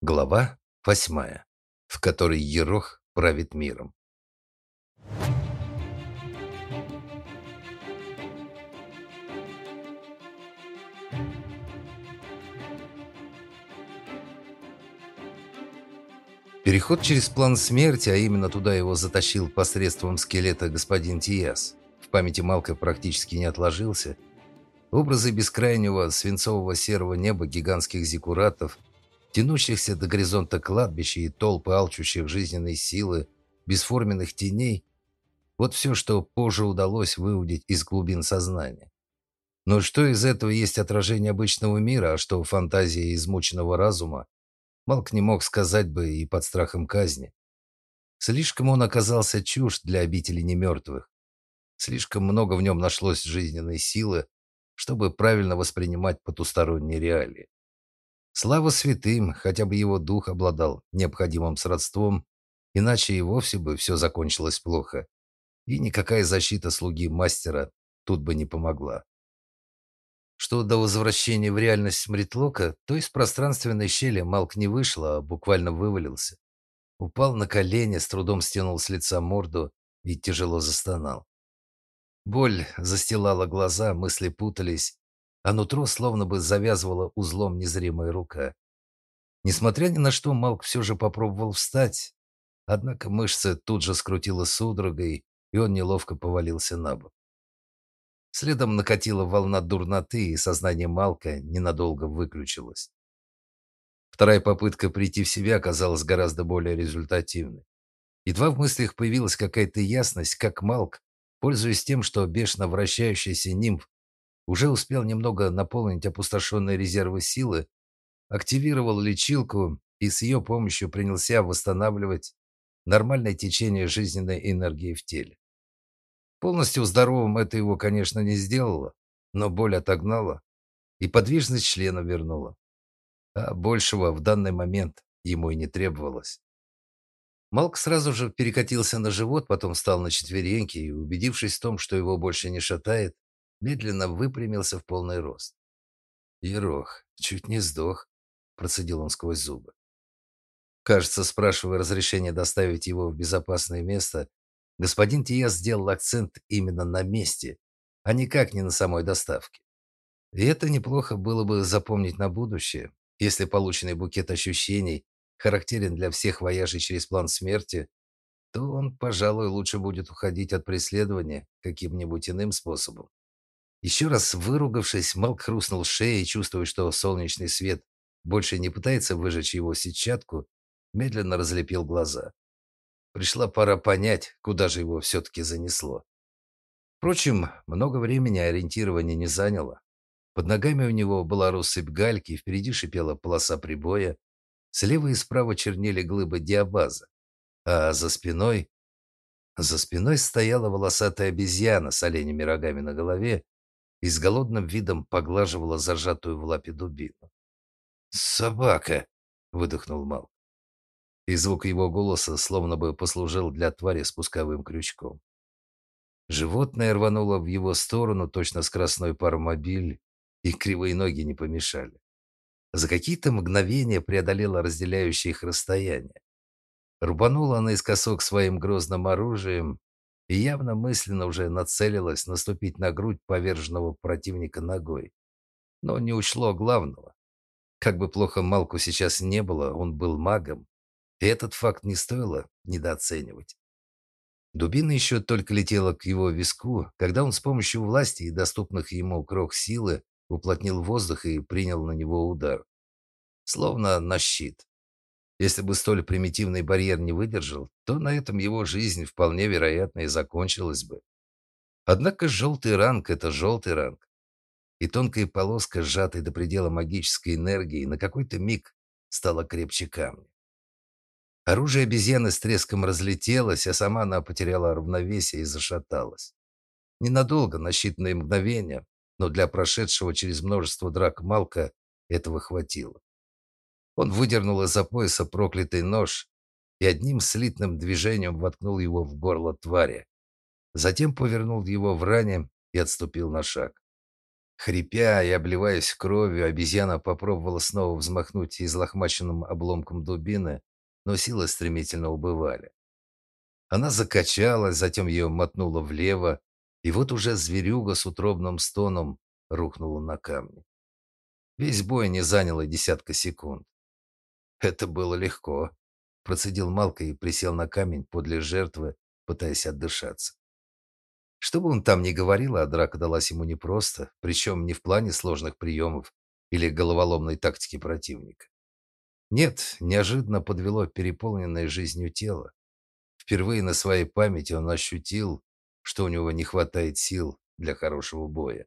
Глава восьмая, в которой Ерох правит миром. Переход через план смерти, а именно туда его затащил посредством скелета господин Тиас, в памяти Малка практически не отложился. Образы бескрайнего свинцового серого неба гигантских зиккуратов – тянущихся до горизонта кладбища и толпы алчущих жизненной силы, бесформенных теней – вот все, что позже удалось выудить из глубин сознания. Но что из этого есть отражение обычного мира, а что фантазия измученного разума, Малк не мог сказать бы и под страхом казни. Слишком он оказался чужд для обители немертвых. Слишком много в нем нашлось жизненной силы, чтобы правильно воспринимать потусторонние реалии. Слава святым, хотя бы его дух обладал необходимым сродством, иначе и вовсе бы все закончилось плохо. И никакая защита слуги мастера тут бы не помогла. Что до возвращения в реальность Мритлока, то из пространственной щели Малк не вышел, а буквально вывалился. Упал на колени, с трудом стянул с лица морду и тяжело застонал. Боль застилала глаза, мысли путались, а нутро словно бы завязывала узлом незримая рука. Несмотря ни на что, Малк все же попробовал встать, однако мышцы тут же скрутила судорогой, и он неловко повалился на бок. Следом накатила волна дурноты, и сознание Малка ненадолго выключилось. Вторая попытка прийти в себя оказалась гораздо более результативной. Едва в мыслях появилась какая-то ясность, как Малк, пользуясь тем, что бешено вращающийся нимф уже успел немного наполнить опустошенные резервы силы, активировал лечилку и с ее помощью принялся восстанавливать нормальное течение жизненной энергии в теле. Полностью здоровым это его, конечно, не сделало, но боль отогнала и подвижность члена вернула. А большего в данный момент ему и не требовалось. Малк сразу же перекатился на живот, потом встал на четвереньки и, убедившись в том, что его больше не шатает, медленно выпрямился в полный рост. «Ерох, чуть не сдох», – процедил он сквозь зубы. Кажется, спрашивая разрешения доставить его в безопасное место, господин Тия сделал акцент именно на месте, а никак не на самой доставке. И это неплохо было бы запомнить на будущее, если полученный букет ощущений характерен для всех вояжей через план смерти, то он, пожалуй, лучше будет уходить от преследования каким-нибудь иным способом. Еще раз выругавшись, Малк хрустнул шеей, чувствуя, что солнечный свет больше не пытается выжечь его сетчатку, медленно разлепил глаза. Пришла пора понять, куда же его все-таки занесло. Впрочем, много времени ориентирование не заняло. Под ногами у него была россыпь гальки, впереди шипела полоса прибоя, слева и справа чернели глыбы диабаза, а за спиной... За спиной стояла волосатая обезьяна с оленями рогами на голове и с голодным видом поглаживала зажатую в лапе дубину. «Собака!» — выдохнул Мал. И звук его голоса словно бы послужил для твари спусковым крючком. Животное рвануло в его сторону, точно скоростной паромобиль, и кривые ноги не помешали. За какие-то мгновения преодолело разделяющее их расстояние. Рубанула наискосок своим грозным оружием, и явно мысленно уже нацелилась наступить на грудь поверженного противника ногой. Но не учло главного. Как бы плохо Малку сейчас не было, он был магом, и этот факт не стоило недооценивать. Дубина еще только летела к его виску, когда он с помощью власти и доступных ему крох силы уплотнил воздух и принял на него удар. Словно на щит. Если бы столь примитивный барьер не выдержал, то на этом его жизнь вполне вероятно и закончилась бы. Однако желтый ранг – это желтый ранг. И тонкая полоска, сжатой до предела магической энергии, на какой-то миг стала крепче камня. Оружие обезьяны с треском разлетелось, а сама она потеряла равновесие и зашаталась. Ненадолго, на считанные мгновения, но для прошедшего через множество драк Малка этого хватило. Он выдернул из-за пояса проклятый нож и одним слитным движением воткнул его в горло твари. Затем повернул его в ране и отступил на шаг. Хрипя и обливаясь кровью, обезьяна попробовала снова взмахнуть излохмаченным обломком дубины, но силы стремительно убывали. Она закачалась, затем ее мотнуло влево, и вот уже зверюга с утробным стоном рухнула на камни. Весь бой не занял и десятка секунд. Это было легко. Процедил Малка и присел на камень подле жертвы, пытаясь отдышаться. Что бы он там ни говорил, а драка далась ему непросто, причем не в плане сложных приемов или головоломной тактики противника. Нет, неожиданно подвело переполненное жизнью тело. Впервые на своей памяти он ощутил, что у него не хватает сил для хорошего боя.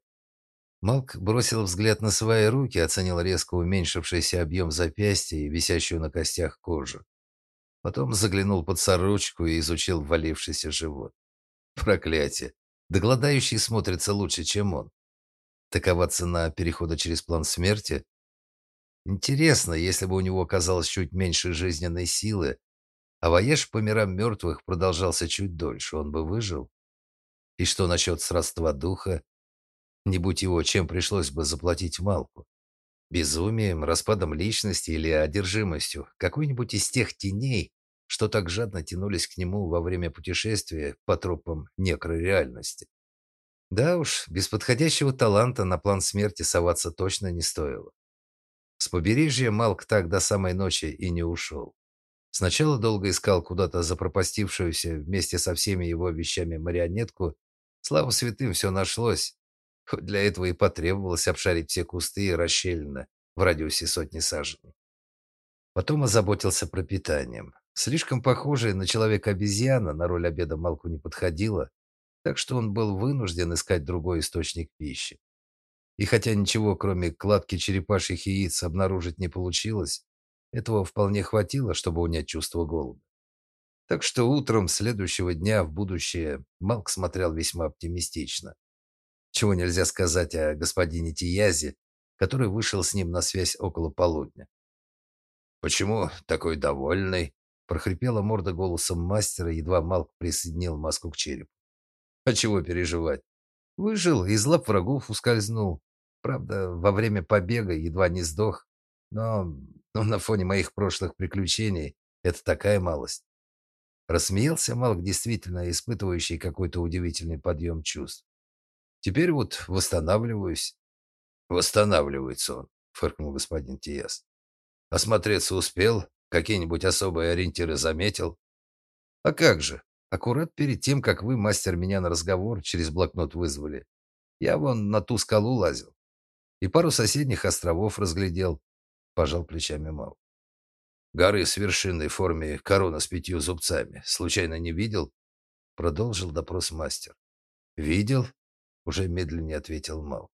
Малк бросил взгляд на свои руки, оценил резко уменьшившийся объем запястья и висящую на костях кожу. Потом заглянул под сорочку и изучил валившийся живот. Проклятие! Доголодающий смотрится лучше, чем он. Такова цена перехода через план смерти? Интересно, если бы у него оказалось чуть меньше жизненной силы, а воеж по мирам мертвых продолжался чуть дольше, он бы выжил? И что насчет сродства духа? Не будь его, чем пришлось бы заплатить Малку? Безумием, распадом личности или одержимостью? Какой-нибудь из тех теней, что так жадно тянулись к нему во время путешествия по тропам некрореальности? Да уж, без подходящего таланта на план смерти соваться точно не стоило. С побережья Малк так до самой ночи и не ушел. Сначала долго искал куда-то запропастившуюся вместе со всеми его вещами марионетку. Слава святым, все нашлось. Хоть для этого и потребовалось обшарить все кусты и расщелины в радиусе сотни саженей. Потом озаботился пропитанием. Слишком похожая на человека-обезьяна на роль обеда Малку не подходила, так что он был вынужден искать другой источник пищи. И хотя ничего, кроме кладки черепашьих яиц, обнаружить не получилось, этого вполне хватило, чтобы унять чувство голода. Так что утром следующего дня в будущее Малк смотрел весьма оптимистично. Чего нельзя сказать о господине Тиязе, который вышел с ним на связь около полудня. «Почему такой довольный?» – прохрипела морда голосом мастера, едва Малк присоединил маску к черепу. «А чего переживать? Выжил, из лап врагов ускользнул. Правда, во время побега едва не сдох, но, но на фоне моих прошлых приключений это такая малость». Рассмеялся Малк, действительно испытывающий какой-то удивительный подъем чувств. Теперь вот восстанавливаюсь. Восстанавливается он, фыркнул господин Тиес. Осмотреться успел? Какие-нибудь особые ориентиры заметил? А как же? Аккурат перед тем, как вы, мастер, меня на разговор через блокнот вызвали, я вон на ту скалу лазил. И пару соседних островов разглядел. Пожал плечами Мал. Горы с вершиной в форме корона с пятью зубцами. Случайно не видел? Продолжил допрос мастер. Видел, уже медленнее ответил Мал.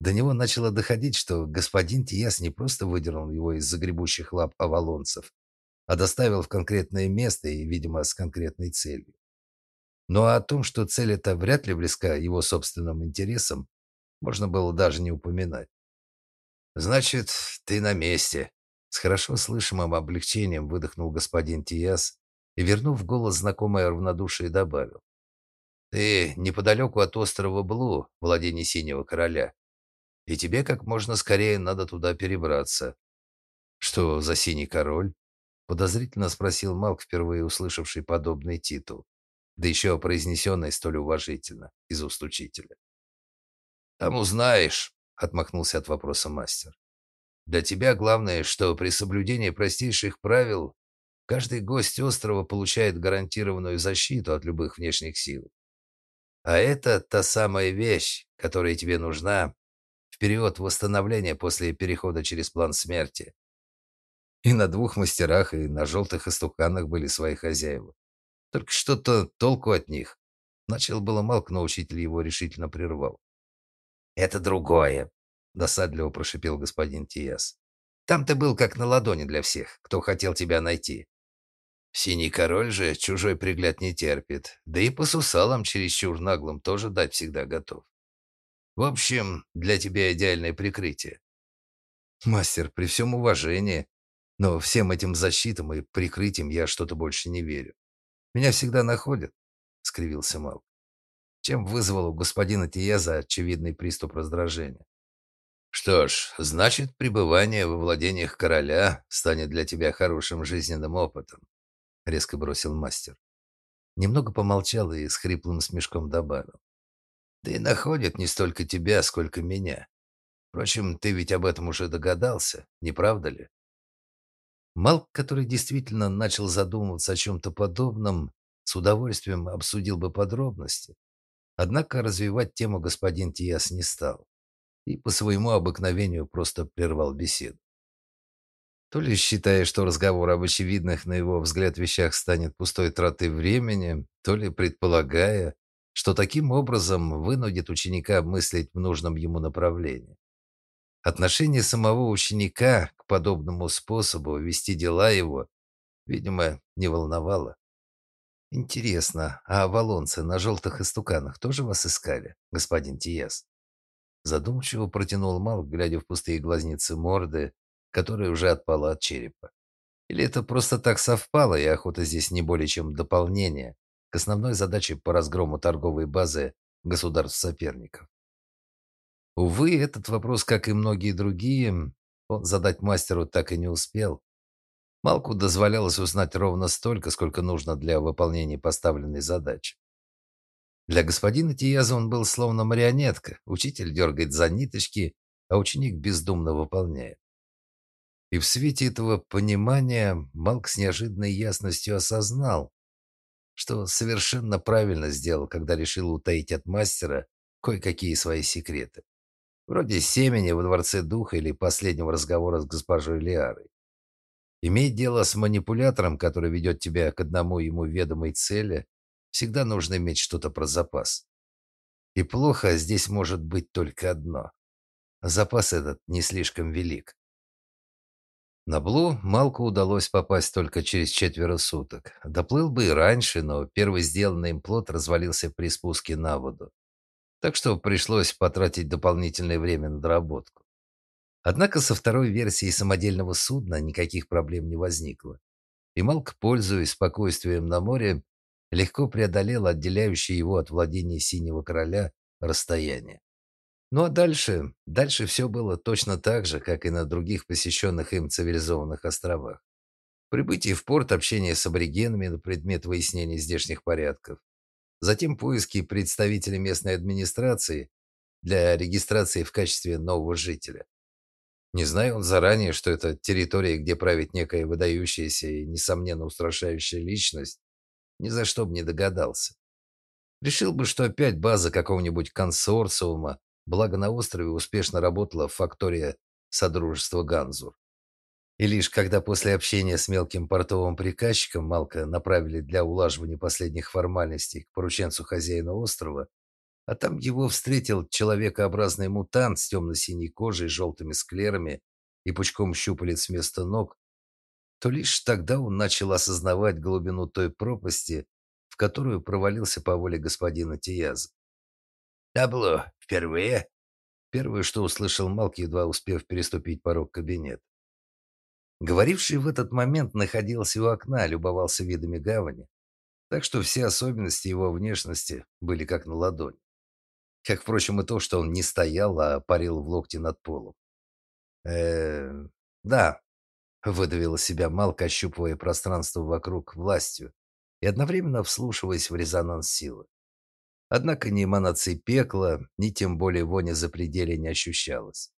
До него начало доходить, что господин Тиас не просто выдернул его из загребущих лап авалонцев, а доставил в конкретное место и, видимо, с конкретной целью. Но о том, что цель эта вряд ли близка его собственным интересам, можно было даже не упоминать. «Значит, ты на месте», — с хорошо слышимым облегчением выдохнул господин Тиас и, вернув голос знакомое равнодушие, добавил. Ты неподалеку от острова Блу, владения Синего Короля. И тебе как можно скорее надо туда перебраться. Что за Синий Король? Подозрительно спросил Малк, впервые услышавший подобный титул. Да еще произнесенный столь уважительно из уст учителя. «Там узнаешь», — отмахнулся от вопроса мастер. «Для тебя главное, что при соблюдении простейших правил каждый гость острова получает гарантированную защиту от любых внешних сил. А это та самая вещь, которая тебе нужна в период восстановления после перехода через план смерти. И на двух мастерах, и на желтых истуканах были свои хозяева. Только что-то толку от них. Начал было Малк, но учитель его решительно прервал. «Это другое», — досадливо прошипел господин Тиас. «Там ты был как на ладони для всех, кто хотел тебя найти. Синий король же чужой пригляд не терпит, да и по сусалам чересчур наглым тоже дать всегда готов. В общем, для тебя идеальное прикрытие. Мастер, при всем уважении, но всем этим защитам и прикрытиям я что-то больше не верю. Меня всегда находят, скривился Мал. чем вызвал у господина Тиеза очевидный приступ раздражения. «Что ж, значит, пребывание во владениях короля станет для тебя хорошим жизненным опытом», — резко бросил мастер. Немного помолчал и с хриплым смешком добавил. «Да и находят не столько тебя, сколько меня. Впрочем, ты ведь об этом уже догадался, не правда ли?» Малк, который действительно начал задумываться о чем-то подобном, с удовольствием обсудил бы подробности. Однако развивать тему господин Тиас не стал и по своему обыкновению просто прервал беседу. То ли считая, что разговор об очевидных, на его взгляд, вещах станет пустой тратой времени, то ли предполагая, что таким образом вынудит ученика мыслить в нужном ему направлении. Отношение самого ученика к подобному способу вести дела его, видимо, не волновало. Интересно, а валонцы на желтых истуканах тоже вас искали, господин Тиес? Задумчиво протянул Мал, глядя в пустые глазницы морды, которая уже отпала от черепа. Или это просто так совпало, и охота здесь не более чем дополнение к основной задаче по разгрому торговой базы государств-соперников. Увы, этот вопрос, как и многие другие, он задать мастеру так и не успел. Малку дозволялось узнать ровно столько, сколько нужно для выполнения поставленной задачи. Для господина Тияза он был словно марионетка. Учитель дергает за ниточки, а ученик бездумно выполняет. И в свете этого понимания Малк с неожиданной ясностью осознал, что совершенно правильно сделал, когда решил утаить от мастера кое-какие свои секреты. Вроде семени во дворце духа или последнего разговора с госпожой Лиарой. Иметь дело с манипулятором, который ведет тебя к одному ему ведомой цели, всегда нужно иметь что-то про запас. И плохо здесь может быть только одно. Запас этот не слишком велик. На Блу Малку удалось попасть только через четверо суток. Доплыл бы и раньше, но первый сделанный им плот развалился при спуске на воду. Так что пришлось потратить дополнительное время на доработку. Однако со второй версией самодельного судна никаких проблем не возникло. И Малк, пользуясь спокойствием на море, легко преодолел отделяющее его от владения Синего Короля расстояние. Ну а дальше, дальше все было точно так же, как и на других посещенных им цивилизованных островах. Прибытие в порт, общение с аборигенами на предмет выяснения здешних порядков, затем поиски представителей местной администрации для регистрации в качестве нового жителя. Не зная он заранее, что это территория, где правит некая выдающаяся и, несомненно, устрашающая личность, ни за что бы не догадался. Решил бы, что опять база какого-нибудь консорциума, благо на острове успешно работала фактория Содружества Ганзур. И лишь когда после общения с мелким портовым приказчиком Малка направили для улаживания последних формальностей к порученцу хозяина острова, а там его встретил человекообразный мутант с темно-синей кожей, желтыми склерами и пучком щупалец вместо ног, то лишь тогда он начал осознавать глубину той пропасти, в которую провалился по воле господина Тияза. «Табло, впервые?» Первое, что услышал Малк, едва успев переступить порог кабинета. Говоривший в этот момент находился у окна, любовался видами гавани, так что все особенности его внешности были как на ладони. Как, впрочем, и то, что он не стоял, а парил в локте над полом. э да, Выдавил из себя Малк, ощупывая пространство вокруг властью и одновременно вслушиваясь в резонанс силы. Однако ни эманации пекла, ни тем более вони запределья не ощущалось.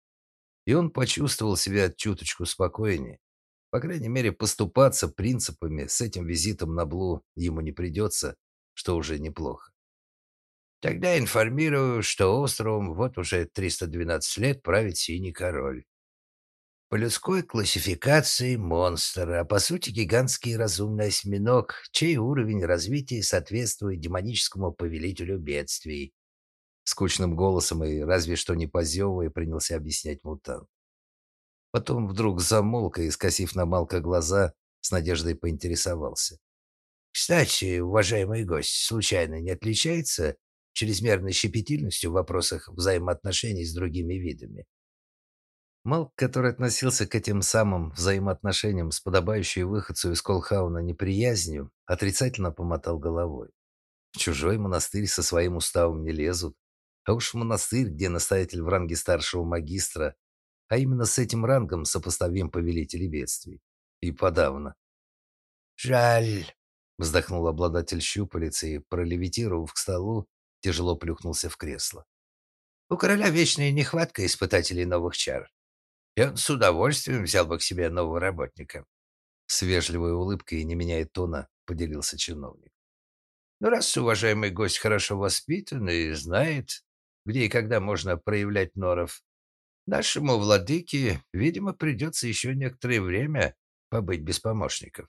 И он почувствовал себя чуточку спокойнее. По крайней мере, поступаться принципами с этим визитом на Блу ему не придется, что уже неплохо. Тогда информирую, что островом вот уже 312 лет правит Синий Король. По людской классификации монстр, а по сути гигантский разумный осьминог, чей уровень развития соответствует демоническому повелителю бедствий. Скучным голосом и разве что не позевывая принялся объяснять мутант. Потом вдруг замолк и, скосив на Малка глаза, с надеждой поинтересовался. «Кстати, уважаемый гость, случайно не отличается чрезмерной щепетильностью в вопросах взаимоотношений с другими видами?» Малк, который относился к этим самым взаимоотношениям с подобающей выходцу из Колхауна неприязнью, отрицательно помотал головой. В чужой монастырь со своим уставом не лезут. А уж в монастырь, где настоятель в ранге старшего магистра, а именно с этим рангом сопоставим повелитель бедствий. И подавно. «Жаль», — вздохнул обладатель щупалец и, пролевитировав к столу, тяжело плюхнулся в кресло. «У короля вечная нехватка испытателей новых чар, и он с удовольствием взял бы к себе нового работника». С вежливой улыбкой, не меняя тона, поделился чиновник. «Ну, раз уважаемый гость хорошо воспитан и знает, где и когда можно проявлять норов, нашему владыке, видимо, придется еще некоторое время побыть без помощников.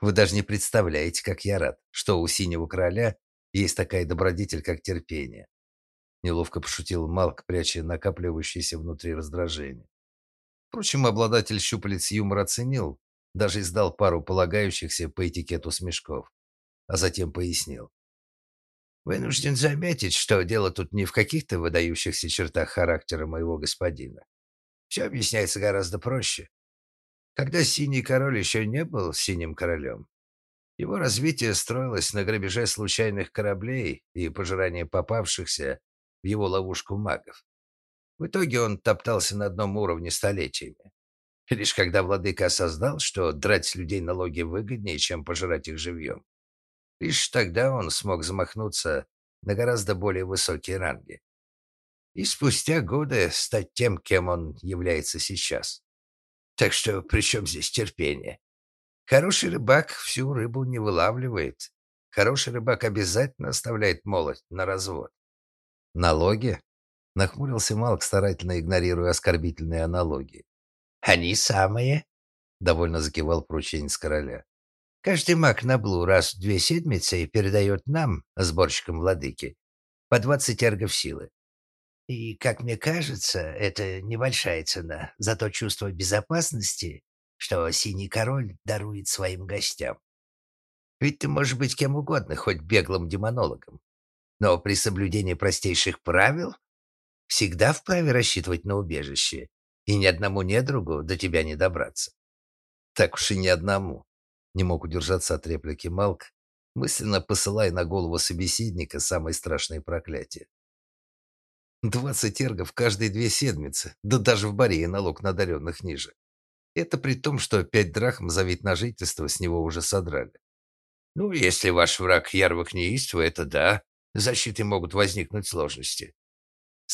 Вы даже не представляете, как я рад, что у синего короля есть такая добродетель, как терпение. Неловко пошутил Малк, пряча накапливающееся внутри раздражение. Впрочем, обладатель щупалец юмор оценил, даже издал пару полагающихся по этикету смешков, а затем пояснил. Вынужден заметить, что дело тут не в каких-то выдающихся чертах характера моего господина. Все объясняется гораздо проще. Когда Синий Король еще не был Синим Королем, его развитие строилось на грабеже случайных кораблей и пожирании попавшихся в его ловушку магов. В итоге он топтался на одном уровне столетиями. Лишь когда владыка осознал, что драть с людей налоги выгоднее, чем пожирать их живьем, лишь тогда он смог замахнуться на гораздо более высокие ранги. И спустя годы стать тем, кем он является сейчас. Так что при чем здесь терпение? Хороший рыбак всю рыбу не вылавливает. Хороший рыбак обязательно оставляет молоть на развод. Налоги? Нахмурился Малк, старательно игнорируя оскорбительные аналогии. Они самые, довольно закивал порученец короля. Каждый маг на Блу раз в две седмицы передает нам, сборщикам владыки, по двадцать эргов силы. И, как мне кажется, это небольшая цена за то чувство безопасности, что Синий Король дарует своим гостям. Ведь ты можешь быть кем угодно, хоть беглым демонологом. Но при соблюдении простейших правил всегда вправе рассчитывать на убежище, и ни одному недругу до тебя не добраться. Так уж и ни одному. Не мог удержаться от реплики Малк, мысленно посылая на голову собеседника самое страшное проклятие. Двадцать эргов каждые две седмицы, да даже в Борее налог на одаренных ниже. Это при том, что пять драхм за вид на жительство с него уже содрали. Ну, если ваш враг ярвок неиства, это да, защиты могут возникнуть сложности.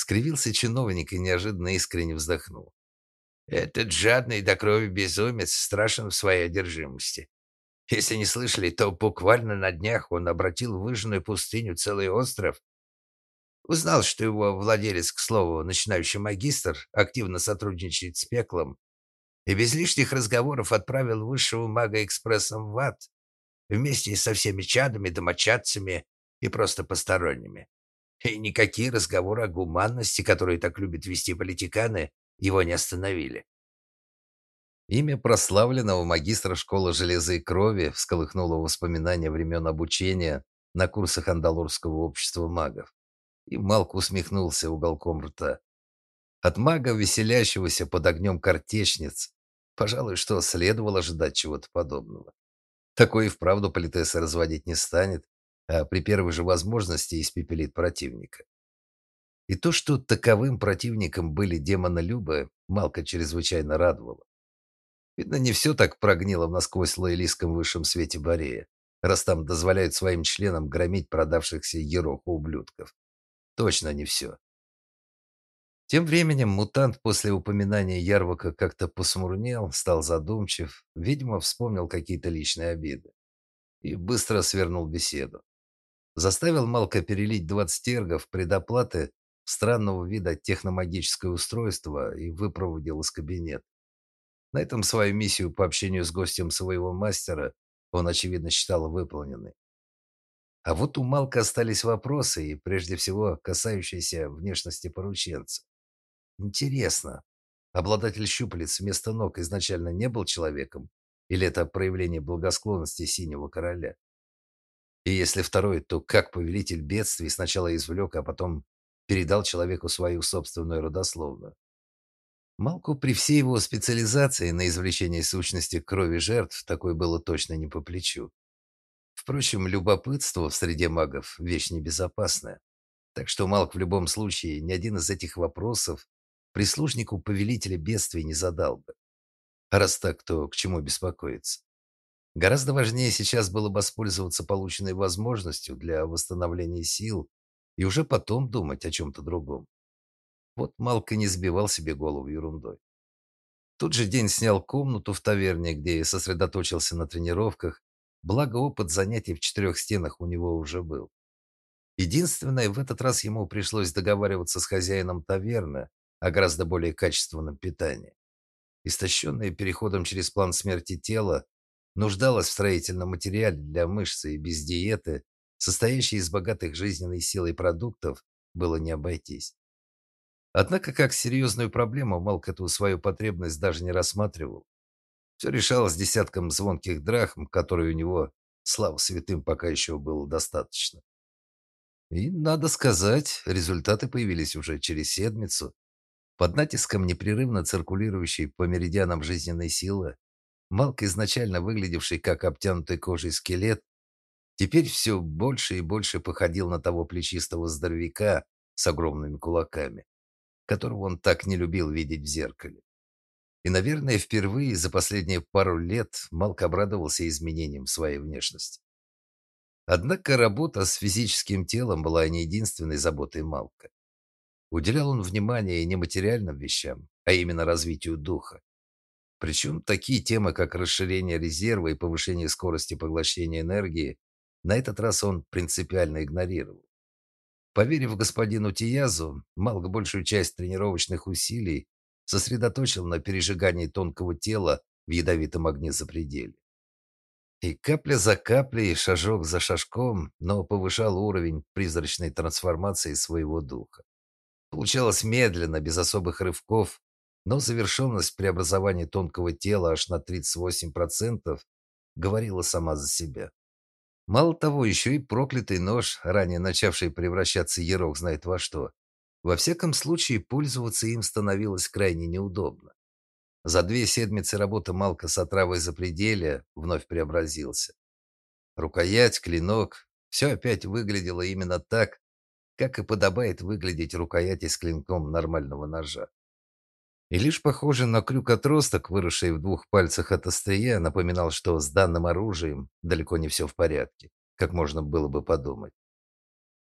Скривился чиновник и неожиданно искренне вздохнул. Этот жадный до крови безумец страшен в своей одержимости. Если не слышали, то буквально на днях он обратил в выжженную пустыню целый остров. Узнал, что его владелец, к слову, начинающий магистр, активно сотрудничает с пеклом, и без лишних разговоров отправил высшего мага экспрессом в ад вместе со всеми чадами, домочадцами и просто посторонними. И никакие разговоры о гуманности, которые так любят вести политиканы, его не остановили. Имя прославленного магистра школы железа и крови всколыхнуло воспоминания времен обучения на курсах Андалурского общества магов. И Малк усмехнулся уголком рта. От мага, веселящегося под огнем картечниц, пожалуй, что следовало ожидать чего-то подобного. Такой и вправду политесса разводить не станет, а при первой же возможности испепелит противника. И то, что таковым противником были демоны Любы, Малка чрезвычайно радовало. Видно, не все так прогнило в насквозь лоялистском высшем свете Борея, раз там дозволяют своим членам громить продавшихся ероху ублюдков. Точно не все. Тем временем мутант после упоминания Ярвака как-то посмурнел, стал задумчив, видимо, вспомнил какие-то личные обиды и быстро свернул беседу. Заставил Малка перелить 20 эргов предоплаты странного вида техномагическое устройство и выпроводил из кабинета. На этом свою миссию по общению с гостем своего мастера он, очевидно, считал выполненной. А вот у Малка остались вопросы, и прежде всего касающиеся внешности порученца. Интересно, обладатель щупалец вместо ног изначально не был человеком? Или это проявление благосклонности синего короля? И если второй, то как повелитель бедствий сначала извлек, а потом передал человеку свою собственную родословную. Малку при всей его специализации на извлечении сущности крови жертв такое было точно не по плечу. Впрочем, любопытство в среде магов – вещь небезопасная. Так что Малк в любом случае ни один из этих вопросов прислужнику повелителя бедствий не задал бы. А раз так, то к чему беспокоиться? Гораздо важнее сейчас было воспользоваться полученной возможностью для восстановления сил и уже потом думать о чем-то другом. Вот Малка не сбивал себе голову ерундой. Тот же день снял комнату в таверне, где сосредоточился на тренировках, благо опыт занятий в четырех стенах у него уже был. Единственное, в этот раз ему пришлось договариваться с хозяином таверны о гораздо более качественном питании. Истощенное переходом через план смерти тело нуждалось в строительном материале для мышцы и без диеты, состоящей из богатых жизненной силой продуктов, было не обойтись. Однако как серьезную проблему Малк эту свою потребность даже не рассматривал. Все решалось десятком звонких драхм, которые у него, слава святым, пока еще было достаточно. И, надо сказать, результаты появились уже через седмицу. Под натиском непрерывно циркулирующей по меридианам жизненной силы, Малк, изначально выглядевший как обтянутый кожей скелет, теперь все больше и больше походил на того плечистого здоровяка с огромными кулаками которого он так не любил видеть в зеркале. И, наверное, впервые за последние пару лет Малк обрадовался изменениям своей внешности. Однако работа с физическим телом была не единственной заботой Малка. Уделял он внимание не материальным вещам, а именно развитию духа. Причем такие темы, как расширение резерва и повышение скорости поглощения энергии, на этот раз он принципиально игнорировал. Поверив господину Тиязу, Малк большую часть тренировочных усилий сосредоточил на пережигании тонкого тела в ядовитом огне запределья. И капля за каплей, шажок за шажком, но повышал уровень призрачной трансформации своего духа. Получалось медленно, без особых рывков, но завершенность преобразования тонкого тела аж на 38% говорила сама за себя. Мало того, еще и проклятый нож, ранее начавший превращаться ерох знает во что. Во всяком случае, пользоваться им становилось крайне неудобно. За две седмицы работы Малка с отравой запределья вновь преобразился. Рукоять, клинок – все опять выглядело именно так, как и подобает выглядеть рукояти с клинком нормального ножа. И лишь похожий на крюк-отросток, выросший в двух пальцах от острия, напоминал, что с данным оружием далеко не все в порядке, как можно было бы подумать.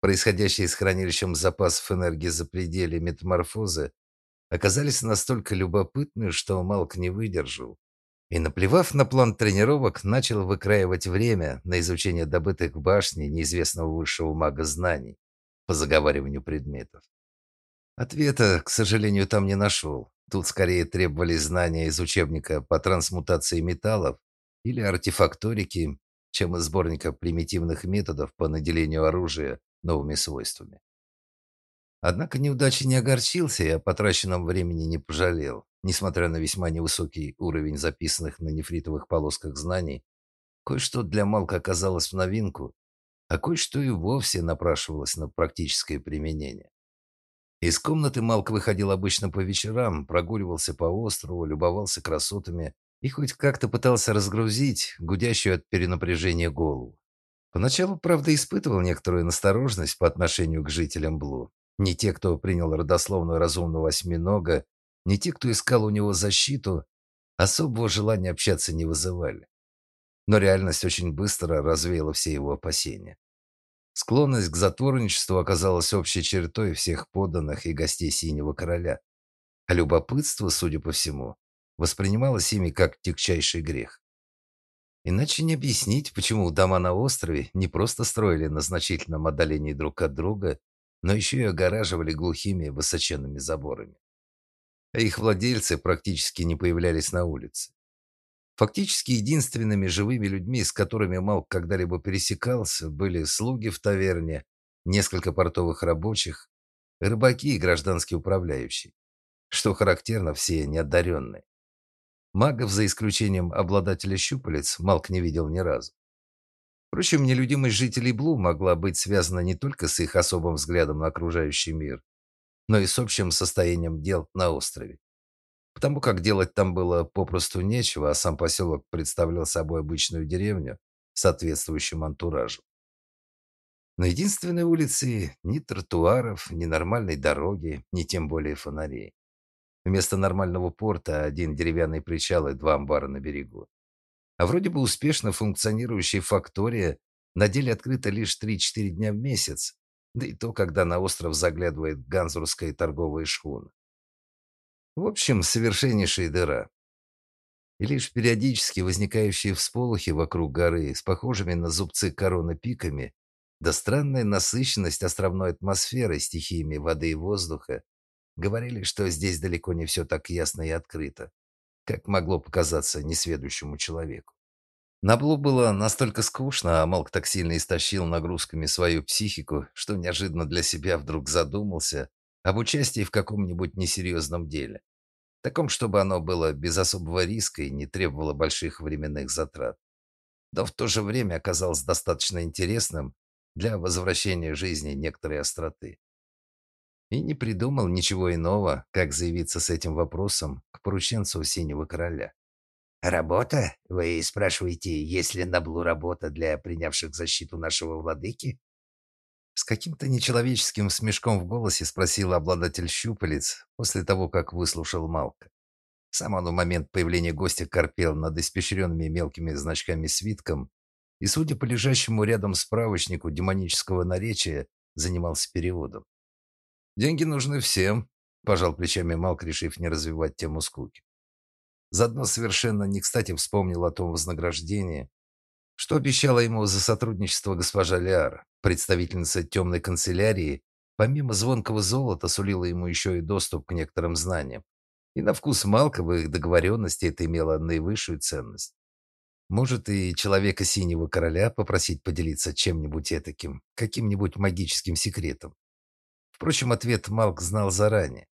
Происходящие с хранилищем запасов энергии за пределы метаморфозы оказались настолько любопытны, что Малк не выдержал. И, наплевав на план тренировок, начал выкраивать время на изучение добытых в башне неизвестного высшего мага знаний по заговариванию предметов. Ответа, к сожалению, там не нашел. Тут скорее требовались знания из учебника по трансмутации металлов или артефакторики, чем из сборника примитивных методов по наделению оружия новыми свойствами. Однако неудачи не огорчился и о потраченном времени не пожалел. Несмотря на весьма невысокий уровень записанных на нефритовых полосках знаний, кое-что для Малка оказалось в новинку, а кое-что и вовсе напрашивалось на практическое применение. Из комнаты Малк выходил обычно по вечерам, прогуливался по острову, любовался красотами и хоть как-то пытался разгрузить гудящую от перенапряжения голову. Поначалу, правда, испытывал некоторую настороженность по отношению к жителям Блу. Не те, кто принял родословную разумного осьминога, не те, кто искал у него защиту, особого желания общаться не вызывали. Но реальность очень быстро развеяла все его опасения. Склонность к затворничеству оказалась общей чертой всех подданных и гостей Синего Короля. А любопытство, судя по всему, воспринималось ими как тягчайший грех. Иначе не объяснить, почему дома на острове не просто строили на значительном отдалении друг от друга, но еще и огораживали глухими высоченными заборами. А их владельцы практически не появлялись на улице. Фактически единственными живыми людьми, с которыми Малк когда-либо пересекался, были слуги в таверне, несколько портовых рабочих, рыбаки и гражданский управляющий. Что характерно, все неодаренные. Магов, за исключением обладателя щупалец, Малк не видел ни разу. Впрочем, нелюдимость жителей Блу могла быть связана не только с их особым взглядом на окружающий мир, но и с общим состоянием дел на острове потому как делать там было попросту нечего, а сам поселок представлял собой обычную деревню соответствующим антуражем. На единственной улице ни тротуаров, ни нормальной дороги, ни тем более фонарей. Вместо нормального порта один деревянный причал и два амбара на берегу. А вроде бы успешно функционирующая фактория на деле открыта лишь 3-4 дня в месяц, да и то, когда на остров заглядывает ганзурская торговая шхуна. В общем, совершеннейшая дыра. И лишь периодически возникающие всполохи вокруг горы с похожими на зубцы короны пиками да странная насыщенность островной атмосферы стихиями воды и воздуха говорили, что здесь далеко не все так ясно и открыто, как могло показаться несведущему человеку. На Блу было настолько скучно, а Малк так сильно истощил нагрузками свою психику, что неожиданно для себя вдруг задумался об участии в каком-нибудь несерьезном деле. Таком, чтобы оно было без особого риска и не требовало больших временных затрат. Но в то же время оказалось достаточно интересным для возвращения жизни некоторой остроты. И не придумал ничего иного, как заявиться с этим вопросом к порученцу Синего Короля. «Работа? Вы спрашиваете, есть ли на Блу работа для принявших защиту нашего владыки?» С каким-то нечеловеческим смешком в голосе спросил обладатель щупалец после того, как выслушал Малка. Сам он в момент появления гостя корпел над испещренными мелкими значками свитком и, судя по лежащему рядом справочнику демонического наречия, занимался переводом. «Деньги нужны всем», – пожал плечами Малк, решив не развивать тему скуки. Заодно совершенно не кстати вспомнил о том вознаграждении, что обещала ему за сотрудничество госпожа Лиара, представительница темной канцелярии, помимо звонкого золота сулила ему еще и доступ к некоторым знаниям. И на вкус Малка в их договоренности это имело наивысшую ценность. Может, и человека синего короля попросить поделиться чем-нибудь этаким, каким-нибудь магическим секретом. Впрочем, ответ Малк знал заранее.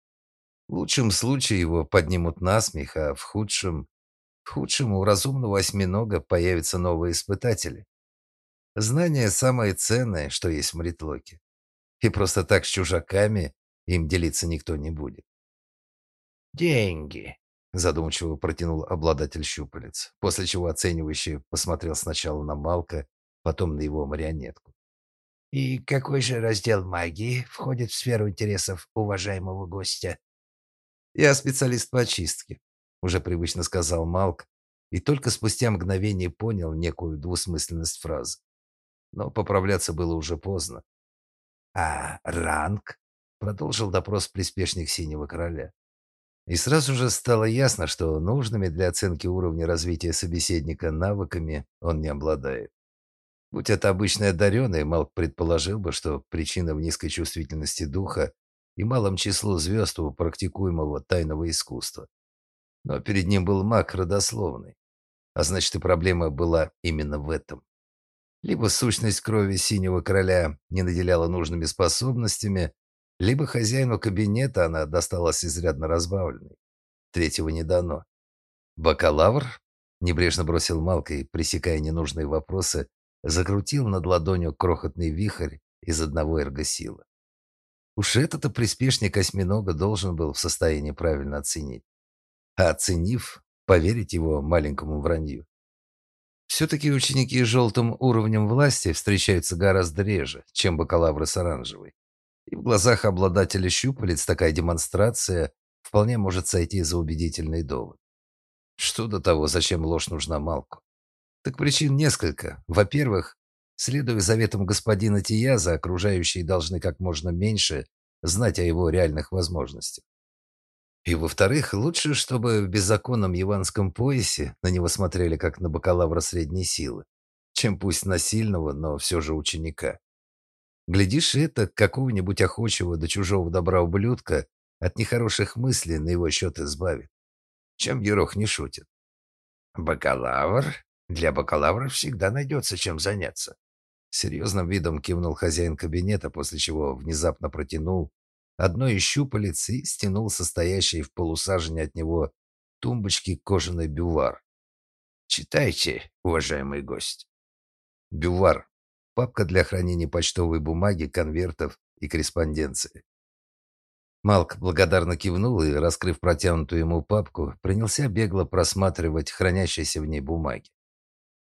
В лучшем случае его поднимут на смех, а в худшем... В худшем у разумного осьминога появятся новые испытатели. Знание самое ценное, что есть в Мритлоке. И просто так с чужаками им делиться никто не будет. «Деньги», задумчиво протянул обладатель щупалец, после чего оценивающий посмотрел сначала на Малка, потом на его марионетку. «И какой же раздел магии входит в сферу интересов уважаемого гостя?» «Я специалист по очистке», — уже привычно сказал Малк, и только спустя мгновение понял некую двусмысленность фразы. Но поправляться было уже поздно. «А ранг?» — продолжил допрос приспешник Синего Короля. И сразу же стало ясно, что нужными для оценки уровня развития собеседника навыками он не обладает. Будь это обычный одаренный, Малк предположил бы, что причина в низкой чувствительности духа и малом числу звезд у практикуемого тайного искусства. Но перед ним был маг родословный. А значит, и проблема была именно в этом. Либо сущность крови синего короля не наделяла нужными способностями, либо хозяину кабинета она досталась изрядно разбавленной. Третьего не дано. «Бакалавр?» – небрежно бросил Малка и, пресекая ненужные вопросы, закрутил над ладонью крохотный вихрь из одного эргосила. Уж этот-то приспешник осьминога должен был в состоянии правильно оценить. А оценив, поверить его маленькому вранью. Все-таки ученики с желтым уровнем власти встречаются гораздо реже, чем бакалавры с оранжевой. И в глазах обладателя щупалец такая демонстрация вполне может сойти за убедительный довод. Что до того, зачем ложь нужна Малку? Так причин несколько. Во-первых, следуя заветам господина Тияза, окружающие должны как можно меньше знать о его реальных возможностях. И во-вторых, лучше, чтобы в беззаконном яванском поясе на него смотрели как на бакалавра средней силы, чем пусть на сильного, но все же ученика. Глядишь, это какого-нибудь охочего до чужого добра ублюдка от нехороших мыслей на его счет избавит. Чем Ерох не шутит. «Бакалавр? Для бакалавра всегда найдется чем заняться». Серьезным видом кивнул хозяин кабинета, после чего внезапно протянул одно из щупалец и стянул состоящий в полусажене от него тумбочки кожаный бювар. «Читайте, уважаемый гость». Бювар папка для хранения почтовой бумаги, конвертов и корреспонденции. Малк благодарно кивнул и, раскрыв протянутую ему папку, принялся бегло просматривать хранящиеся в ней бумаги.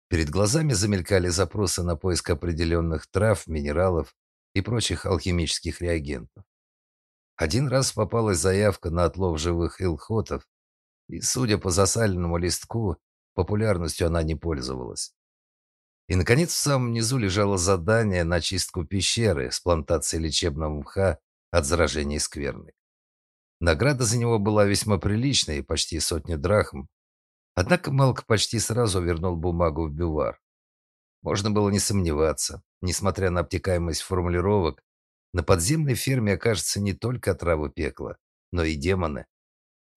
Перед глазами замелькали запросы на поиск определенных трав, минералов и прочих алхимических реагентов. Один раз попалась заявка на отлов живых илхотов, и, судя по засаленному листку, популярностью она не пользовалась. И, наконец, в самом низу лежало задание на чистку пещеры с плантацией лечебного мха от заражения скверны. Награда за него была весьма приличной, почти сотня драхм. Однако Малк почти сразу вернул бумагу в бювар. Можно было не сомневаться, несмотря на обтекаемость формулировок, на подземной ферме окажется не только травы пекла, но и демоны.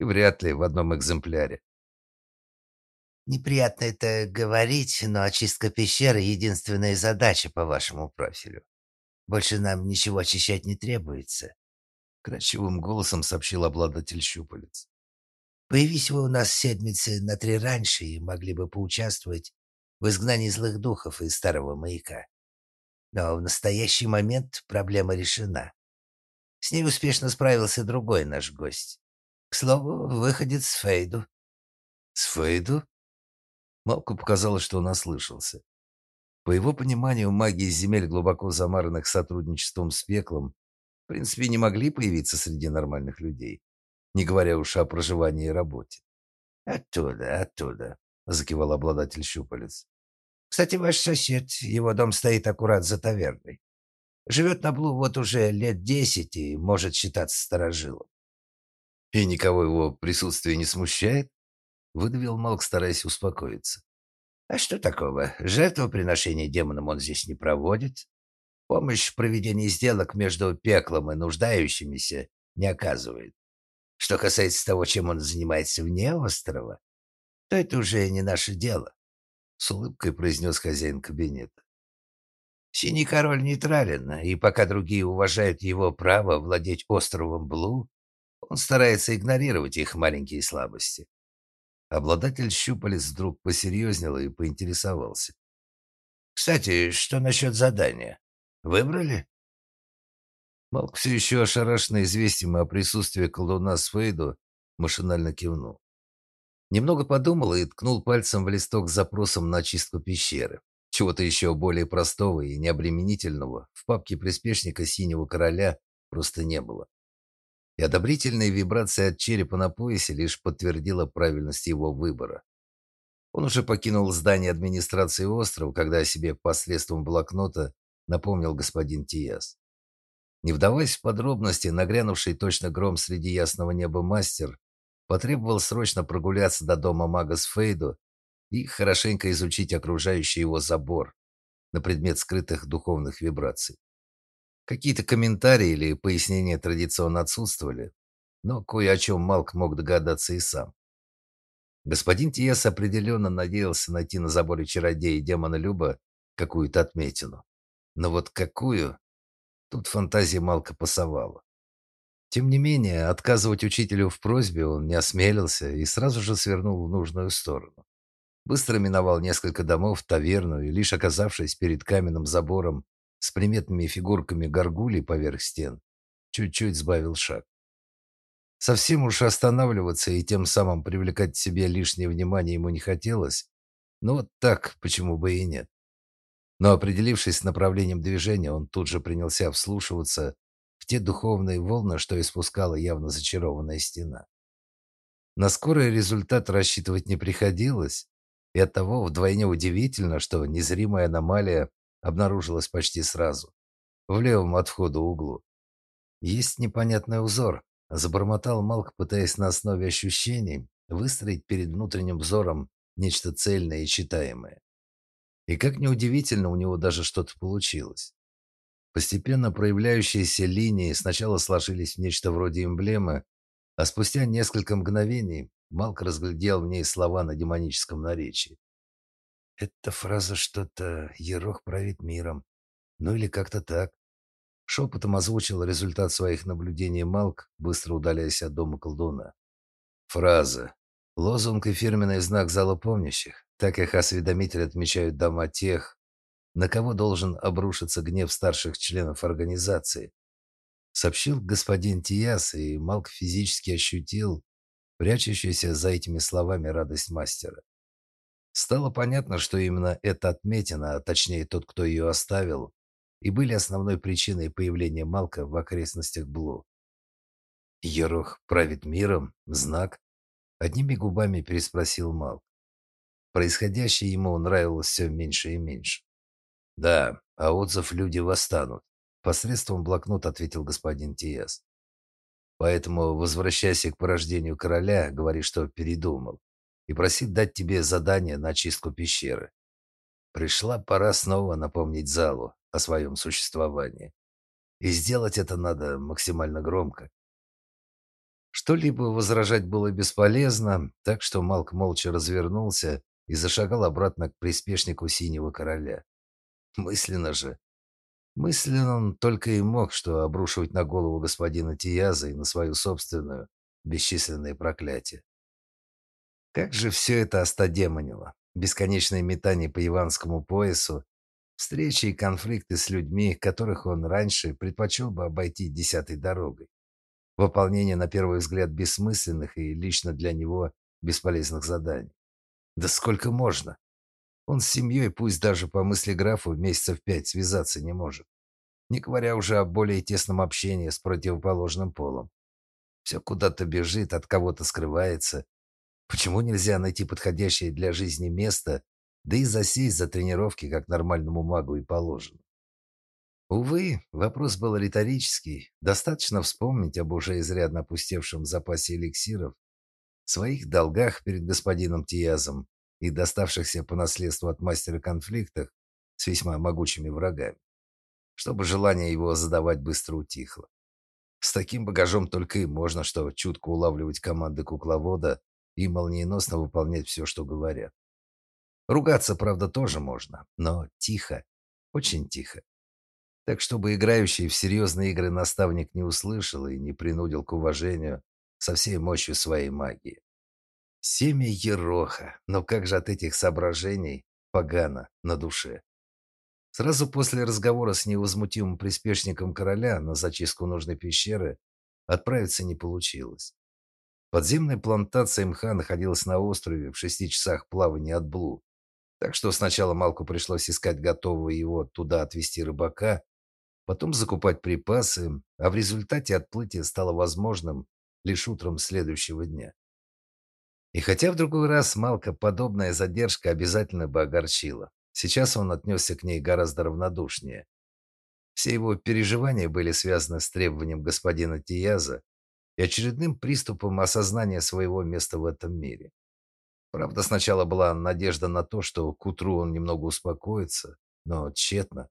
И вряд ли в одном экземпляре. Неприятно это говорить, но очистка пещеры — единственная задача по вашему профилю. Больше нам ничего очищать не требуется. Красивым голосом сообщил обладатель щупалец. Появись вы у нас седмицы на три раньше и могли бы поучаствовать в изгнании злых духов из старого маяка. Но в настоящий момент проблема решена. С ней успешно справился другой наш гость. К слову, выходит с Фейду. С Фейду? Малку показалось, что он ослышался. По его пониманию, маги из земель, глубоко замаранных сотрудничеством с пеклом, в принципе, не могли появиться среди нормальных людей, не говоря уж о проживании и работе. «Оттуда, оттуда», — закивал обладатель щупалец. «Кстати, ваш сосед, его дом стоит аккурат за таверной. Живет на Блу вот уже лет десять и может считаться старожилом». «И никого его присутствие не смущает?» — выдавил Малк, стараясь успокоиться. «А что такого? Жертвоприношения демонам он здесь не проводит. Помощь в проведении сделок между пеклом и нуждающимися не оказывает. Что касается того, чем он занимается вне острова, то это уже не наше дело», — с улыбкой произнес хозяин кабинета. «Синий король нейтрален, и пока другие уважают его право владеть островом Блу, он старается игнорировать их маленькие слабости». Обладатель щупалец вдруг посерьезнел и поинтересовался. «Кстати, что насчет задания?» Выбрали?» Малк, все еще ошарашенный известием о присутствии колдуна Свейду, машинально кивнул. Немного подумал и ткнул пальцем в листок с запросом на чистку пещеры. Чего-то еще более простого и необременительного в папке приспешника Синего Короля просто не было. И одобрительная вибрация от черепа на поясе лишь подтвердила правильность его выбора. Он уже покинул здание администрации острова, когда о себе посредством блокнота напомнил господин Тиас. Не вдаваясь в подробности, нагрянувший точно гром среди ясного неба мастер потребовал срочно прогуляться до дома мага Сфейду и хорошенько изучить окружающий его забор на предмет скрытых духовных вибраций. Какие-то комментарии или пояснения традиционно отсутствовали, но кое о чем Малк мог догадаться и сам. Господин Тиес определенно надеялся найти на заборе чародея демона Люба какую-то отметину. Но вот какую? Тут фантазия Малка пасовала. Тем не менее, отказывать учителю в просьбе он не осмелился и сразу же свернул в нужную сторону. Быстро миновал несколько домов, таверну и, лишь оказавшись перед каменным забором с приметными фигурками горгулей поверх стен, чуть-чуть сбавил шаг. Совсем уж останавливаться и тем самым привлекать к себе лишнее внимание ему не хотелось, но вот так почему бы и нет. Но определившись с направлением движения, он тут же принялся вслушиваться те духовные волны, что испускала явно зачарованная стена. На скорый результат рассчитывать не приходилось, и оттого вдвойне удивительно, что незримая аномалия обнаружилась почти сразу, в левом от входа углу. Есть непонятный узор, забормотал Малк, пытаясь на основе ощущений выстроить перед внутренним взором нечто цельное и читаемое. И как неудивительно, у него даже что-то получилось. Постепенно проявляющиеся линии сначала сложились в нечто вроде эмблемы, а спустя несколько мгновений Малк разглядел в ней слова на демоническом наречии. Эта фраза что-то «Ерох правит миром». Ну или как-то так. Шепотом озвучил результат своих наблюдений Малк, быстро удаляясь от дома колдуна. Фраза. Лозунг и фирменный знак зала помнящих. Так их осведомители отмечают дома тех, на кого должен обрушиться гнев старших членов организации. Сообщил господин Тиас, и Малк физически ощутил прячущуюся за этими словами радость мастера. Стало понятно, что именно эта отметина, а точнее тот, кто ее оставил, и были основной причиной появления Малка в окрестностях Блу. «Ерох правит миром? Знак?» Одними губами переспросил Малк. Происходящее ему нравилось все меньше и меньше. «Да, а отзыв люди восстанут», — посредством блокнот ответил господин Тиес. «Поэтому возвращайся к порождению короля, говори, что передумал, и проси дать тебе задание на очистку пещеры. Пришла пора снова напомнить залу о своем существовании. И сделать это надо максимально громко. Что-либо возражать было бесполезно, так что Малк молча развернулся и зашагал обратно к приспешнику Синего Короля. Мысленно же. Мысленно он только и мог что обрушивать на голову господина Тияза и на свою собственную бесчисленные проклятия. Как же все это остодемонило. Бесконечные метания по Иванскому поясу, встречи и конфликты с людьми, которых он раньше предпочел бы обойти десятой дорогой. Выполнение, на первый взгляд, бессмысленных и лично для него бесполезных заданий. Да сколько можно? Он с семьей, пусть даже по мысли графу, месяцев пять связаться не может. Не говоря уже о более тесном общении с противоположным полом. Все куда-то бежит, от кого-то скрывается. Почему нельзя найти подходящее для жизни место, да и засесть за тренировки, как нормальному магу и положено? Увы, вопрос был риторический. Достаточно вспомнить об уже изрядно опустевшем запасе эликсиров, своих долгах перед господином Тиязом и доставшихся по наследству от мастера конфликтах с весьма могучими врагами, чтобы желание его задавать быстро утихло. С таким багажом только и можно, что чутко улавливать команды кукловода и молниеносно выполнять все, что говорят. Ругаться, правда, тоже можно, но тихо, очень тихо. Так, чтобы играющий в серьезные игры наставник не услышал и не принудил к уважению со всей мощью своей магии. Семя Ероха, но как же от этих соображений погано на душе. Сразу после разговора с невозмутимым приспешником короля на зачистку нужной пещеры отправиться не получилось. Подземная плантация мха находилась на острове в шести часах плавания от Блу, так что сначала Малку пришлось искать готового его туда отвезти рыбака, потом закупать припасы, а в результате отплытие стало возможным лишь утром следующего дня. И хотя в другой раз Малка подобная задержка обязательно бы огорчила, сейчас он отнесся к ней гораздо равнодушнее. Все его переживания были связаны с требованием господина Тияза и очередным приступом осознания своего места в этом мире. Правда, сначала была надежда на то, что к утру он немного успокоится, но тщетно.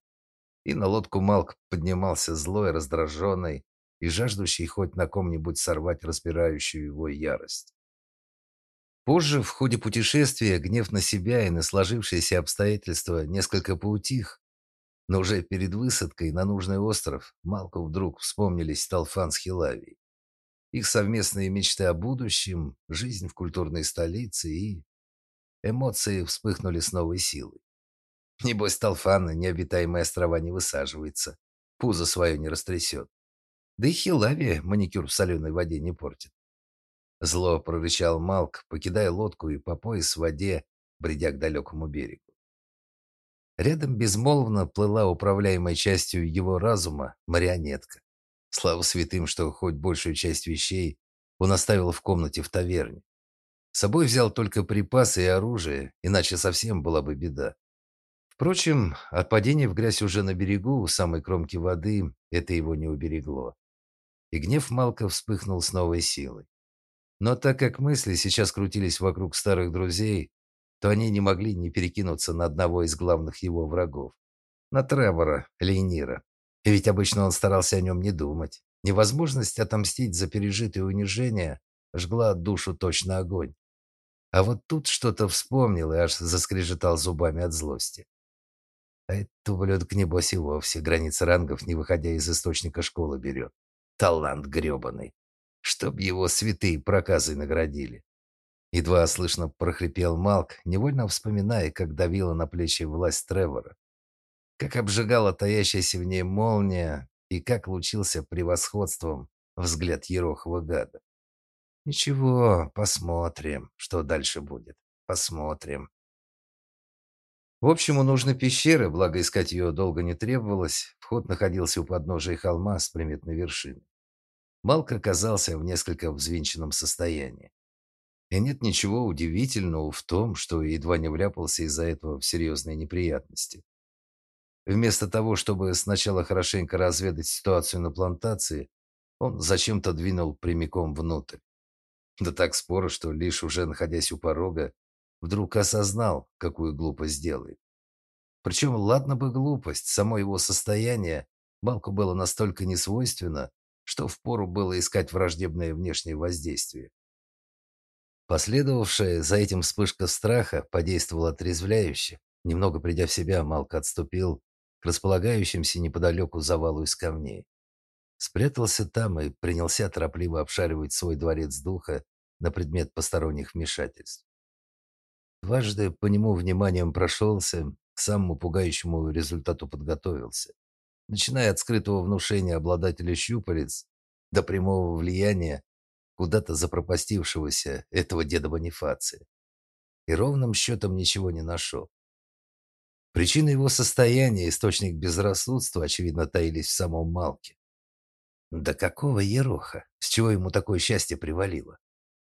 И на лодку Малк поднимался злой, раздраженный и жаждущий хоть на ком-нибудь сорвать распирающую его ярость. Позже, в ходе путешествия, гнев на себя и на сложившиеся обстоятельства несколько поутих, но уже перед высадкой на нужный остров Малку вдруг вспомнились Талфан с Хилавией. Их совместные мечты о будущем, жизнь в культурной столице и... Эмоции вспыхнули с новой силой. Небось, Талфан на необитаемые острова не высаживается, пузо свое не растрясет. Да и Хилавия маникюр в соленой воде не портит. Зло прорычал Малк, покидая лодку и по пояс в воде, бредя к далекому берегу. Рядом безмолвно плыла управляемая частью его разума марионетка. Слава святым, что хоть большую часть вещей он оставил в комнате в таверне. С собой взял только припасы и оружие, иначе совсем была бы беда. Впрочем, от падения в грязь уже на берегу, у самой кромки воды, это его не уберегло. И гнев Малка вспыхнул с новой силой. Но так как мысли сейчас крутились вокруг старых друзей, то они не могли не перекинуться на одного из главных его врагов. На Тревора, Лейнира. И ведь обычно он старался о нем не думать. Невозможность отомстить за пережитые унижения жгла душу точно огонь. А вот тут что-то вспомнил и аж заскрежетал зубами от злости. А этот ублюдок, небось, и вовсе границы рангов, не выходя из источника школы, берет. Талант гребаный чтоб его святые проказы наградили. Едва слышно прохрипел Малк, невольно вспоминая, как давила на плечи власть Тревора. Как обжигала таящаяся в ней молния и как лучился превосходством взгляд Ерохова гада. Ничего, посмотрим, что дальше будет. Посмотрим. В общем, у нужной пещеры, благо искать ее долго не требовалось, вход находился у подножия холма с приметной вершиной. Малк оказался в несколько взвинченном состоянии. И нет ничего удивительного в том, что едва не вляпался из-за этого в серьезные неприятности. Вместо того, чтобы сначала хорошенько разведать ситуацию на плантации, он зачем-то двинул прямиком внутрь. Да так споро, что лишь уже находясь у порога, вдруг осознал, какую глупость делает. Причем, ладно бы глупость, само его состояние Балку было настолько несвойственно, что впору было искать враждебное внешнее воздействие. Последовавшая за этим вспышка страха подействовала отрезвляюще. Немного придя в себя, Малк отступил к располагающимся неподалеку завалу из камней. Спрятался там и принялся торопливо обшаривать свой дворец духа на предмет посторонних вмешательств. Дважды по нему вниманием прошелся, к самому пугающему результату подготовился. Начиная от скрытого внушения обладателя щупалец до прямого влияния куда-то запропастившегося этого деда Бонифация. И ровным счетом ничего не нашел. Причина его состояния, источник безрассудства, очевидно, таились в самом Малке. Да какого ероха? С чего ему такое счастье привалило?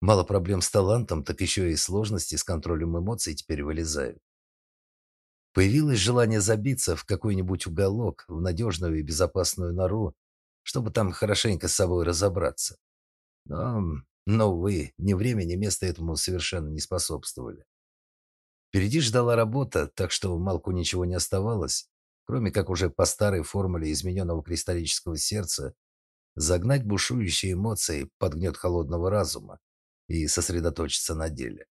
Мало проблем с талантом, так еще и сложности с контролем эмоций теперь вылезают. Появилось желание забиться в какой-нибудь уголок, в надежную и безопасную нору, чтобы там хорошенько с собой разобраться. Но, но увы, ни время, ни место этому совершенно не способствовали. Впереди ждала работа, так что Малку ничего не оставалось, кроме как уже по старой формуле измененного кристаллического сердца загнать бушующие эмоции под гнет холодного разума и сосредоточиться на деле.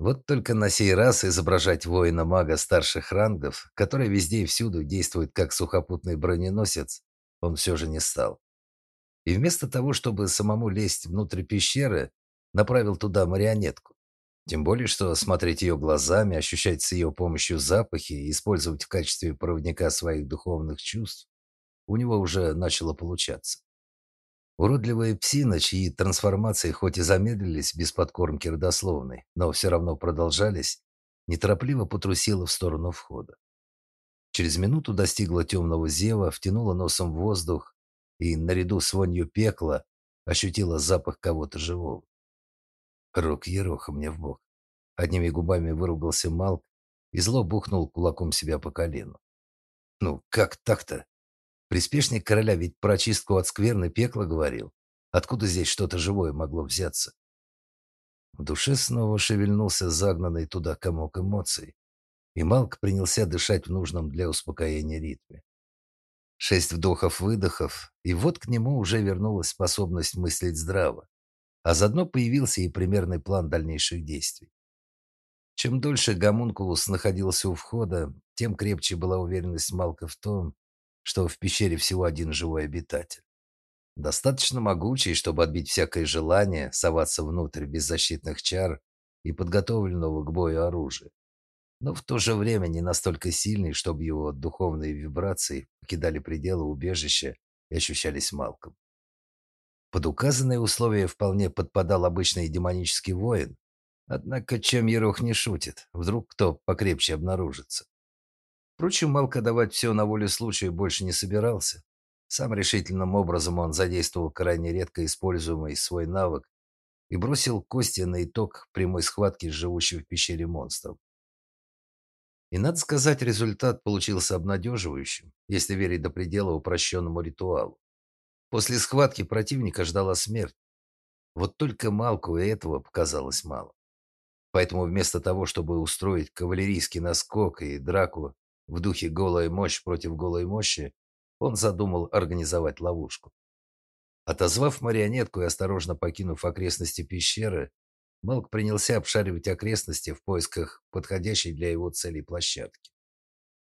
Вот только на сей раз изображать воина-мага старших рангов, который везде и всюду действует как сухопутный броненосец, он все же не стал. И вместо того, чтобы самому лезть внутрь пещеры, направил туда марионетку. Тем более, что смотреть ее глазами, ощущать с ее помощью запахи и использовать в качестве проводника своих духовных чувств у него уже начало получаться. Уродливая псина, чьи трансформации хоть и замедлились без подкормки родословной, но все равно продолжались, неторопливо потрусила в сторону входа. Через минуту достигла темного зева, втянула носом в воздух и, наряду с вонью пекла, ощутила запах кого-то живого. Рок ероха мне в бок. Одними губами выругался Малк и зло бухнул кулаком себя по колену. Ну, как так-то? Приспешник короля ведь про чистку от скверны пекла говорил. Откуда здесь что-то живое могло взяться? В душе снова шевельнулся загнанный туда комок эмоций, и Малк принялся дышать в нужном для успокоения ритме. Шесть вдохов-выдохов, и вот к нему уже вернулась способность мыслить здраво, а заодно появился и примерный план дальнейших действий. Чем дольше гомункулус находился у входа, тем крепче была уверенность Малка в том, что в пещере всего один живой обитатель. Достаточно могучий, чтобы отбить всякое желание соваться внутрь без защитных чар и подготовленного к бою оружия. Но в то же время не настолько сильный, чтобы его духовные вибрации покидали пределы убежища и ощущались малком. Под указанные условия вполне подпадал обычный демонический воин, однако чем Ерох не шутит, вдруг кто покрепче обнаружится. Впрочем, Малка давать все на волю случая больше не собирался. Сам решительным образом он задействовал крайне редко используемый свой навык и бросил кости на итог прямой схватки с живущим в пещере монстром. И, надо сказать, результат получился обнадеживающим, если верить до предела упрощенному ритуалу. После схватки противника ждала смерть. Вот только Малку и этого показалось мало. Поэтому вместо того, чтобы устроить кавалерийский наскок и драку в духе «голая мощь против голой мощи» он задумал организовать ловушку. Отозвав марионетку и осторожно покинув окрестности пещеры, Малк принялся обшаривать окрестности в поисках подходящей для его целей площадки.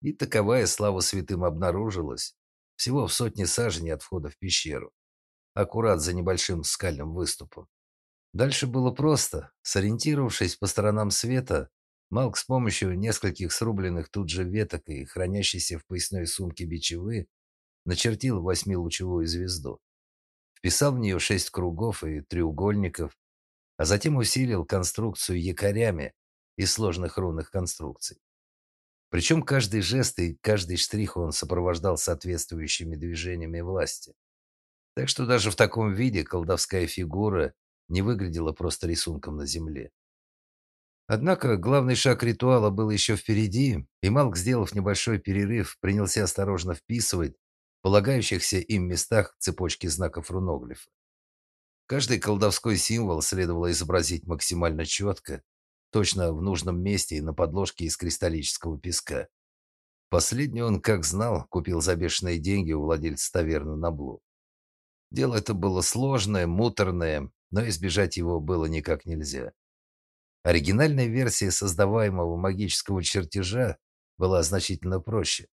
И таковая слава святым обнаружилась всего в сотне саженей от входа в пещеру, аккурат за небольшим скальным выступом. Дальше было просто. Сориентировавшись по сторонам света, Малк с помощью нескольких срубленных тут же веток и хранящейся в поясной сумке бичевы начертил восьмилучевую звезду. Вписал в нее шесть кругов и треугольников, а затем усилил конструкцию якорями из сложных рунных конструкций. Причем каждый жест и каждый штрих он сопровождал соответствующими движениями власти. Так что даже в таком виде колдовская фигура не выглядела просто рисунком на земле. Однако главный шаг ритуала был еще впереди, и Малк, сделав небольшой перерыв, принялся осторожно вписывать в полагающихся им местах цепочки знаков руноглифа. Каждый колдовской символ следовало изобразить максимально четко, точно в нужном месте и на подложке из кристаллического песка. Последний он, как знал, купил за бешеные деньги у владельца таверны на Блу. Дело это было сложное, муторное, но избежать его было никак нельзя. Оригинальная версия создаваемого магического чертежа была значительно проще,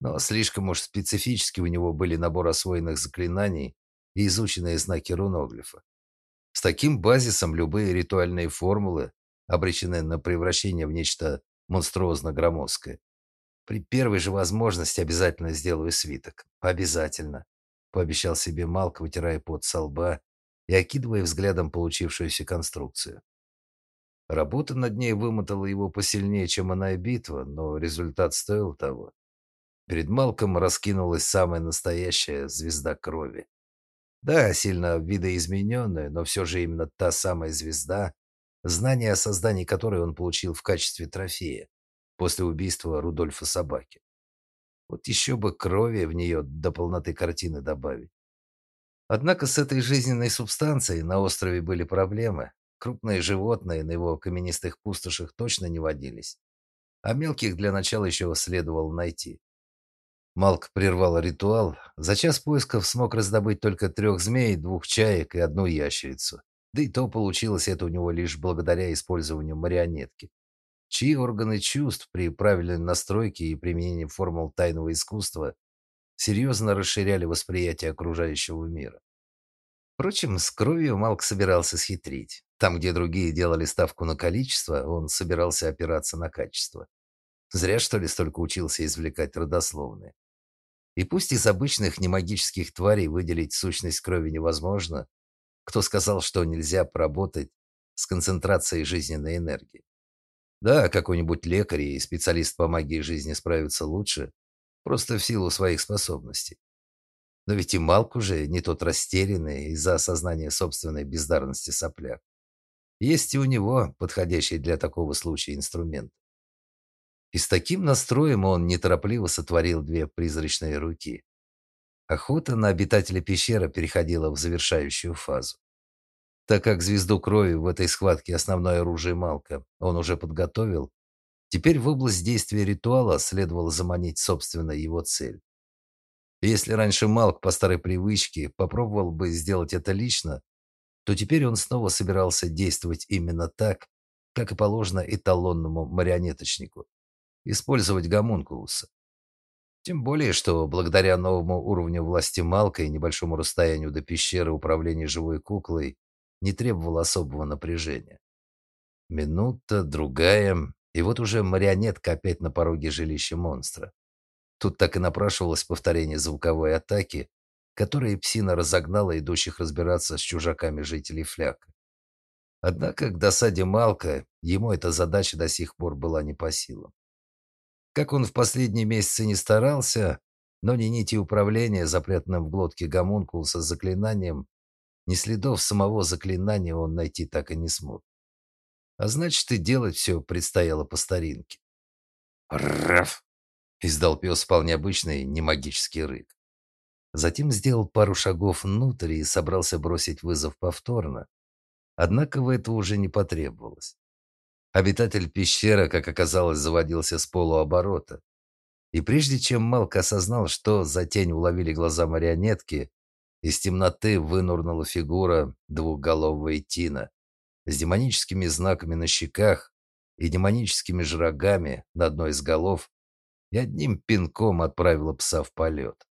но слишком уж специфически у него были набор освоенных заклинаний и изученные знаки руноглифа. С таким базисом любые ритуальные формулы обречены на превращение в нечто монструозно громоздкое. При первой же возможности обязательно сделаю свиток. Обязательно пообещал себе Малк, вытирая пот со лба и окидывая взглядом получившуюся конструкцию. Работа над ней вымотала его посильнее, чем она и битва, но результат стоил того. Перед Малком раскинулась самая настоящая звезда крови. Да, сильно видоизмененная, но все же именно та самая звезда, знание о создании которой он получил в качестве трофея после убийства Рудольфа Собаки. Вот еще бы крови в нее до полноты картины добавить. Однако с этой жизненной субстанцией на острове были проблемы. Крупные животные на его каменистых пустошах точно не водились. А мелких для начала еще следовало найти. Малк прервал ритуал. За час поисков смог раздобыть только трех змей, двух чаек и одну ящерицу. Да и то получилось это у него лишь благодаря использованию марионетки чьи органы чувств при правильной настройке и применении формул тайного искусства серьезно расширяли восприятие окружающего мира. Впрочем, с кровью Малк собирался схитрить. Там, где другие делали ставку на количество, он собирался опираться на качество. Зря, что ли, столько учился извлекать родословные. И пусть из обычных немагических тварей выделить сущность крови невозможно, кто сказал, что нельзя поработать с концентрацией жизненной энергии? Да, какой-нибудь лекарь и специалист по магии жизни справится лучше, просто в силу своих способностей. Но ведь и Малк уже не тот растерянный из-за осознания собственной бездарности сопляк. Есть и у него подходящий для такого случая инструмент. И с таким настроем он неторопливо сотворил две призрачные руки. Охота на обитателя пещеры переходила в завершающую фазу. Так как звезду крови в этой схватке основное оружие Малка он уже подготовил, теперь в область действия ритуала следовало заманить собственно его цель. Если раньше Малк по старой привычке попробовал бы сделать это лично, то теперь он снова собирался действовать именно так, как и положено эталонному марионеточнику использовать гомункулуса. Тем более, что благодаря новому уровню власти Малка и небольшому расстоянию до пещеры управления живой куклой не требовал особого напряжения. Минута, другая, и вот уже марионетка опять на пороге жилища монстра. Тут так и напрашивалось повторение звуковой атаки, которой псина разогнала идущих разбираться с чужаками жителей фляка. Однако к досаде Малка ему эта задача до сих пор была не по силам. Как он в последние месяцы не старался, но ни нити управления, запрятанным в глотке гомункулуса заклинанием, ни следов самого заклинания он найти так и не смог. А значит, и делать все предстояло по старинке. «Раф!» — издал пес вполне обычный немагический рык. Затем сделал пару шагов внутрь и собрался бросить вызов повторно. Однако в это уже не потребовалось. Обитатель пещеры, как оказалось, заводился с полуоборота. И прежде чем Малк осознал, что за тень уловили глаза марионетки, из темноты вынурнула фигура двухголового Тина с демоническими знаками на щеках и демоническими жрагами на одной из голов и одним пинком отправила пса в полет.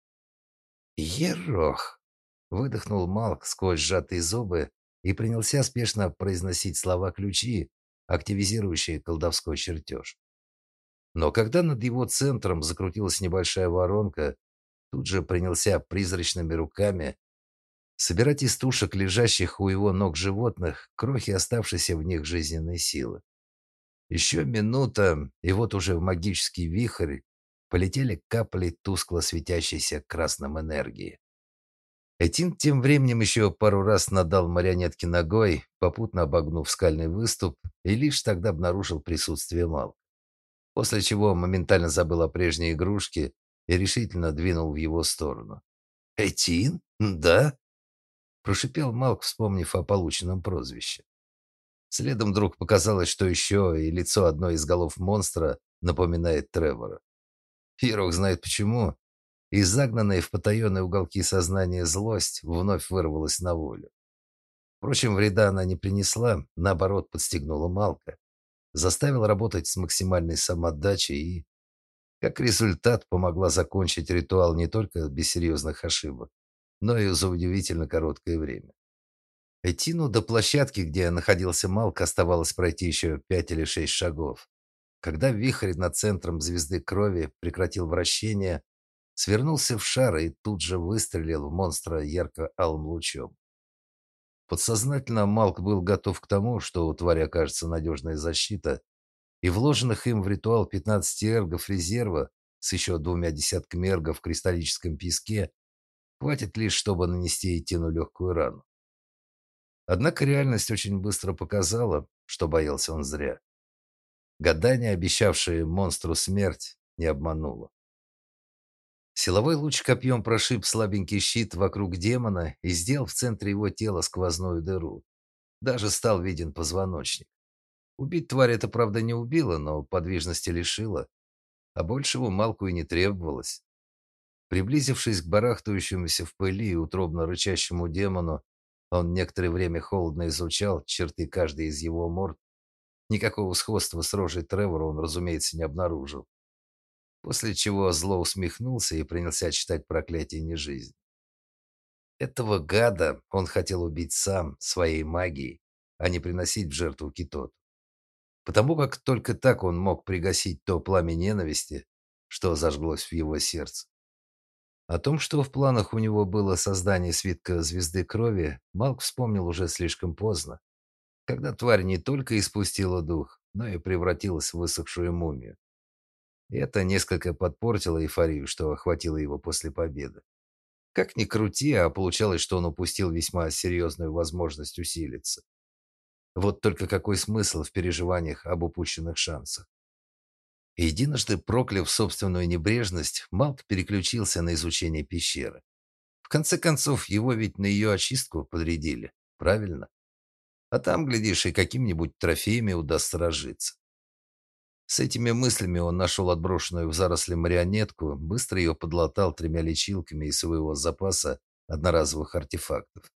«Ерох!» — выдохнул Малк сквозь сжатые зубы и принялся спешно произносить слова-ключи, активизирующие колдовской чертеж. Но когда над его центром закрутилась небольшая воронка, тут же принялся призрачными руками собирать из тушек лежащих у его ног животных крохи оставшейся в них жизненной силы. Еще минута, и вот уже в магический вихрь полетели капли тускло светящейся красным энергии. Этин тем временем еще пару раз надал марионетке ногой, попутно обогнув скальный выступ, и лишь тогда обнаружил присутствие Мал. После чего моментально забыл о прежней игрушке и решительно двинул в его сторону. «Этин? Да?» Прошипел Малк, вспомнив о полученном прозвище. Следом вдруг показалось, что еще и лицо одной из голов монстра напоминает Тревора. Хирок знает почему, и загнанная в потаенные уголки сознания злость вновь вырвалась на волю. Впрочем, вреда она не принесла, наоборот, подстегнула Малка, заставила работать с максимальной самоотдачей и, как результат, помогла закончить ритуал не только без серьезных ошибок, но и за удивительно короткое время. Этину до площадки, где находился Малк, оставалось пройти еще пять или шесть шагов. Когда вихрь над центром звезды крови прекратил вращение, свернулся в шар и тут же выстрелил в монстра ярко-алым лучом. Подсознательно Малк был готов к тому, что у твари окажется надежная защита, и вложенных им в ритуал 15 эргов резерва с еще двумя десятками эргов в кристаллическом песке хватит лишь, чтобы нанести Этину легкую рану. Однако реальность очень быстро показала, что боялся он зря. Гадание, обещавшее монстру смерть, не обмануло. Силовой луч копьем прошиб слабенький щит вокруг демона и сделал в центре его тела сквозную дыру. Даже стал виден позвоночник. Убить тварь это, правда, не убило, но подвижности лишило. А большего Малку и не требовалось. Приблизившись к барахтающемуся в пыли и утробно рычащему демону, он некоторое время холодно изучал черты каждой из его морд. Никакого сходства с рожей Тревора он, разумеется, не обнаружил. После чего зло усмехнулся и принялся читать проклятие нежизни. Этого гада он хотел убить сам, своей магией, а не приносить в жертву Китоту. Потому как только так он мог пригасить то пламя ненависти, что зажглось в его сердце. О том, что в планах у него было создание свитка звезды крови, Малк вспомнил уже слишком поздно, когда тварь не только испустила дух, но и превратилась в высохшую мумию. Это несколько подпортило эйфорию, что охватило его после победы. Как ни крути, а получалось, что он упустил весьма серьезную возможность усилиться. Вот только какой смысл в переживаниях об упущенных шансах? Единожды прокляв собственную небрежность, Малк переключился на изучение пещеры. В конце концов, его ведь на ее очистку подрядили, правильно? А там, глядишь, и каким-нибудь трофеями удастся разжиться. С этими мыслями он нашел отброшенную в заросли марионетку, быстро ее подлатал тремя лечилками из своего запаса одноразовых артефактов.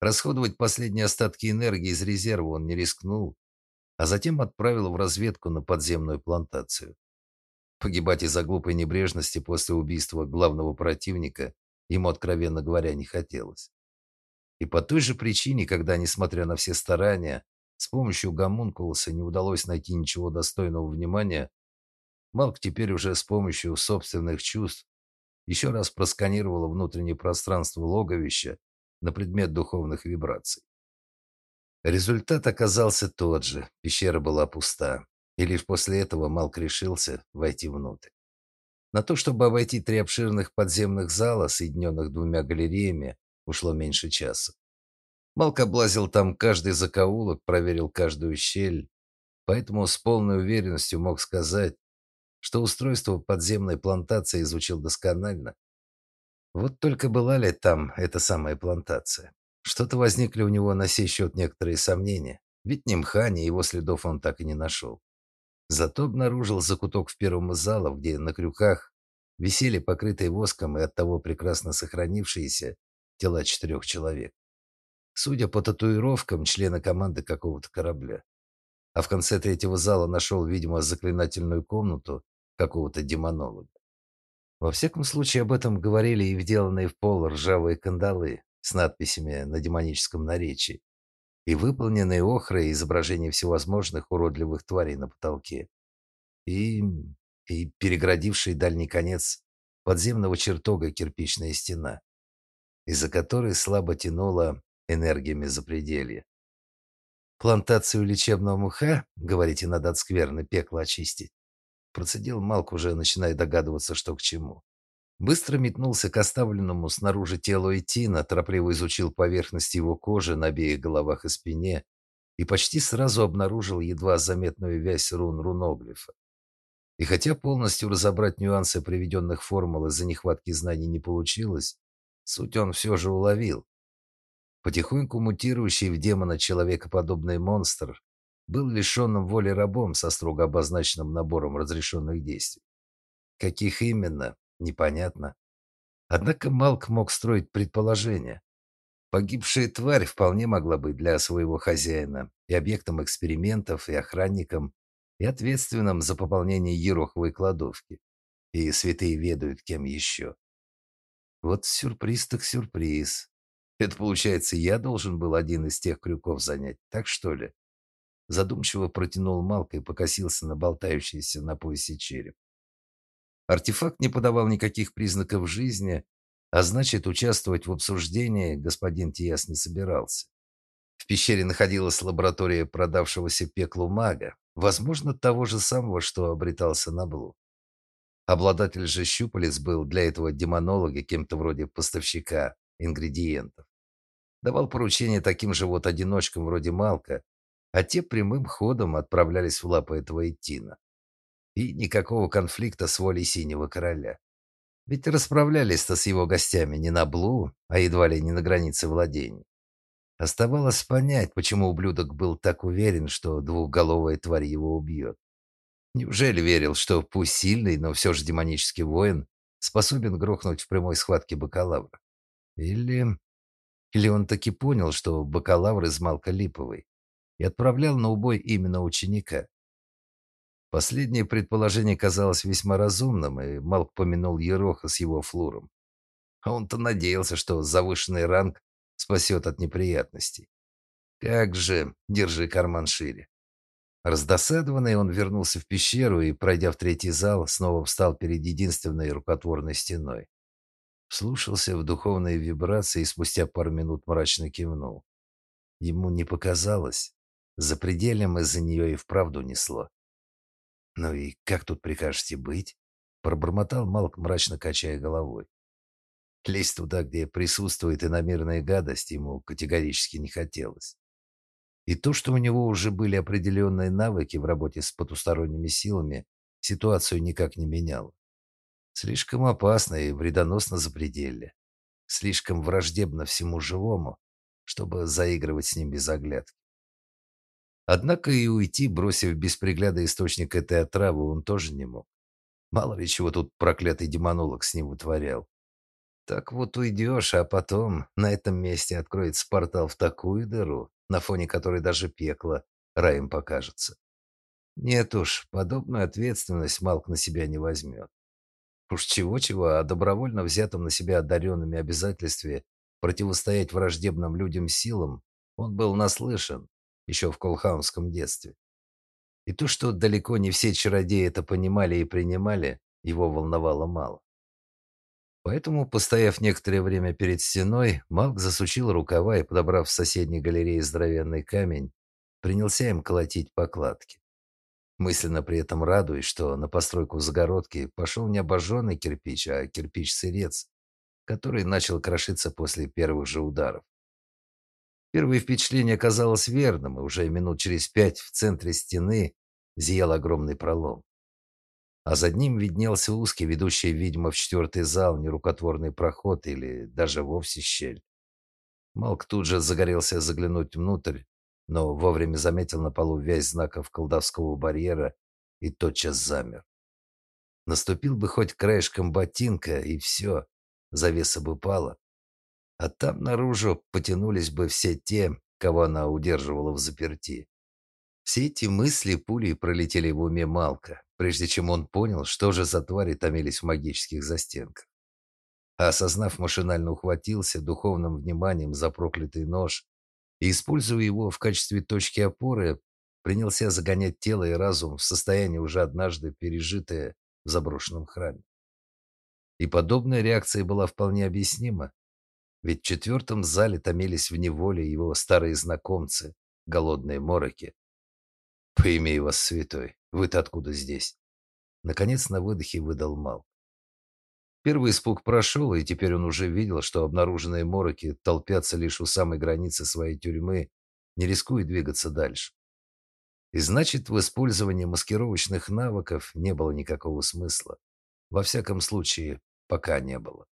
Расходовать последние остатки энергии из резерва он не рискнул, а затем отправил в разведку на подземную плантацию. Погибать из-за глупой небрежности после убийства главного противника ему, откровенно говоря, не хотелось. И по той же причине, когда, несмотря на все старания, с помощью гомункулуса не удалось найти ничего достойного внимания, Малк теперь уже с помощью собственных чувств еще раз просканировал внутреннее пространство логовища на предмет духовных вибраций. Результат оказался тот же. Пещера была пуста. И лишь после этого Малк решился войти внутрь. На то, чтобы обойти три обширных подземных зала, соединенных двумя галереями, ушло меньше часа. Малк облазил там каждый закоулок, проверил каждую щель, поэтому с полной уверенностью мог сказать, что устройство подземной плантации изучил досконально. Вот только была ли там эта самая плантация? Что-то возникли у него на сей счет некоторые сомнения, ведь ни мха, ни его следов он так и не нашел. Зато обнаружил закуток в первом из залов, где на крюках висели покрытые воском и оттого прекрасно сохранившиеся тела четырех человек. Судя по татуировкам, члены команды какого-то корабля. А в конце третьего зала нашел, видимо, заклинательную комнату какого-то демонолога. Во всяком случае, об этом говорили и вделанные в пол ржавые кандалы, с надписями на демоническом наречии и выполненные охрой изображения всевозможных уродливых тварей на потолке. И, и переградивший дальний конец подземного чертога кирпичная стена, из-за которой слабо тянуло энергиями запределья. плантацию лечебного муха, говорите, надо от скверны пекло очистить. Процедил Малк, уже начиная догадываться, что к чему. Быстро метнулся к оставленному снаружи телу Этина, торопливо изучил поверхность его кожи на обеих головах и спине и почти сразу обнаружил едва заметную вязь рун руноглифа. И хотя полностью разобрать нюансы приведенных формул из-за нехватки знаний не получилось, суть он все же уловил. Потихоньку мутирующий в демона человекоподобный монстр был лишенным воли рабом со строго обозначенным набором разрешенных действий. Каких именно, непонятно. Однако Малк мог строить предположения. Погибшая тварь вполне могла быть для своего хозяина и объектом экспериментов, и охранником, и ответственным за пополнение Ероховой кладовки. И святые ведают, кем еще. Вот сюрприз так сюрприз. Это, получается, я должен был один из тех крюков занять, так что ли? Задумчиво протянул Малка и покосился на болтающийся на поясе череп. Артефакт не подавал никаких признаков жизни, а значит, участвовать в обсуждении господин Тиас не собирался. В пещере находилась лаборатория продавшегося пеклу мага, возможно, того же самого, что обретался на Блу. Обладатель же щупалец был для этого демонолога кем-то вроде поставщика ингредиентов. Давал поручения таким же вот одиночкам вроде Малка, а те прямым ходом отправлялись в лапы этого Этина. И никакого конфликта с волей Синего Короля. Ведь расправлялись-то с его гостями не на Блу, а едва ли не на границе владений. Оставалось понять, почему ублюдок был так уверен, что двухголовая тварь его убьет. Неужели верил, что пусть сильный, но все же демонический воин способен грохнуть в прямой схватке бакалавра? Или... Или он таки понял, что бакалавр из Малка Липовый и отправлял на убой именно ученика? Последнее предположение казалось весьма разумным, и Малк помянул Ероха с его флуром. А он-то надеялся, что завышенный ранг спасет от неприятностей. Как же, держи карман шире. Раздосадованный, он вернулся в пещеру и, пройдя в третий зал, снова встал перед единственной рукотворной стеной. Слушался в духовные вибрации и спустя пару минут мрачно кивнул. Ему не показалось. За пределем из-за нее и вправду несло. «Ну и как тут прикажете быть?» Пробормотал Малк, мрачно качая головой. Лезть туда, где присутствует иномирная гадость, ему категорически не хотелось. И то, что у него уже были определенные навыки в работе с потусторонними силами, ситуацию никак не меняло. Слишком опасно и вредоносно запределье. Слишком враждебно всему живому, чтобы заигрывать с ним без оглядки. Однако и уйти, бросив без пригляда источник этой отравы, он тоже не мог. Мало ли чего тут проклятый демонолог с ним вытворял. Так вот уйдешь, а потом на этом месте откроется портал в такую дыру, на фоне которой даже пекло раем покажется. Нет уж, подобную ответственность Малк на себя не возьмет. Уж чего-чего, а добровольно взятым на себя одаренными обязательстве противостоять враждебным людям силам он был наслышан еще в колхаунском детстве. И то, что далеко не все чародеи это понимали и принимали, его волновало мало. Поэтому, постояв некоторое время перед стеной, Малк засучил рукава и, подобрав в соседней галерее здоровенный камень, принялся им колотить покладки. Мысленно при этом радуясь, что на постройку загородки пошел не обожженный кирпич, а кирпич-сырец, который начал крошиться после первых же ударов. Первое впечатление оказалось верным, и уже минут через пять в центре стены зиял огромный пролом. А за ним виднелся узкий, ведущий, видимо, в четвертый зал, нерукотворный проход или даже вовсе щель. Малк тут же загорелся заглянуть внутрь, но вовремя заметил на полу вязь знаков колдовского барьера и тотчас замер. Наступил бы хоть краешком ботинка, и все, завеса бы пала а там наружу потянулись бы все те, кого она удерживала в заперти. Все эти мысли пулей пролетели в уме Малка, прежде чем он понял, что же за твари томились в магических застенках. А осознав, машинально ухватился духовным вниманием за проклятый нож и, используя его в качестве точки опоры, принялся загонять тело и разум в состояние, уже однажды пережитое в заброшенном храме. И подобная реакция была вполне объяснима. Ведь в четвертом зале томились в неволе его старые знакомцы, голодные мороки. Поимей вас, святой, вы-то откуда здесь? Наконец на выдохе выдал Мал. Первый испуг прошел, и теперь он уже видел, что обнаруженные мороки толпятся лишь у самой границы своей тюрьмы, не рискуя двигаться дальше. И значит, в использовании маскировочных навыков не было никакого смысла. Во всяком случае, пока не было.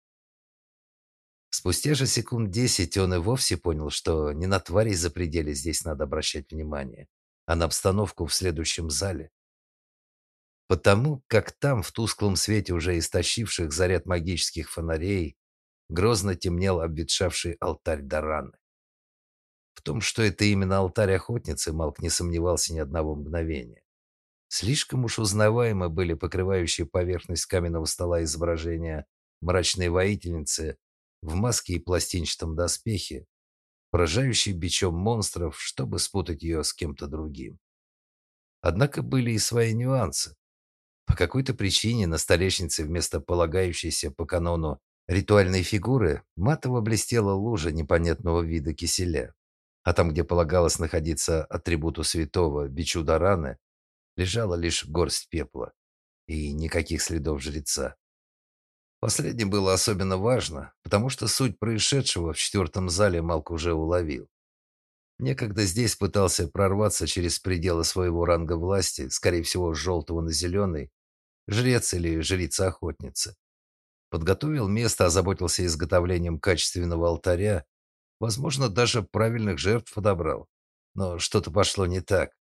Спустя же секунд десять он и вовсе понял, что не на тварей за пределе здесь надо обращать внимание, а на обстановку в следующем зале. Потому как там, в тусклом свете уже истощивших заряд магических фонарей, грозно темнел обветшавший алтарь Дараны. В том, что это именно алтарь охотницы, Малк не сомневался ни одного мгновения. Слишком уж узнаваемы были покрывающие поверхность каменного стола изображения мрачной воительницы в маске и пластинчатом доспехе, поражающей бичом монстров, чтобы спутать ее с кем-то другим. Однако были и свои нюансы. По какой-то причине на столешнице вместо полагающейся по канону ритуальной фигуры матово блестела лужа непонятного вида киселя. А там, где полагалось находиться атрибуту святого бичу Дараны, лежала лишь горсть пепла и никаких следов жреца. Последнее было особенно важно, потому что суть происшедшего в четвертом зале Малк уже уловил. Некогда здесь пытался прорваться через пределы своего ранга власти, скорее всего, с желтого на зеленый, жрец или жрица-охотница. Подготовил место, озаботился изготовлением качественного алтаря, возможно, даже правильных жертв подобрал. Но что-то пошло не так.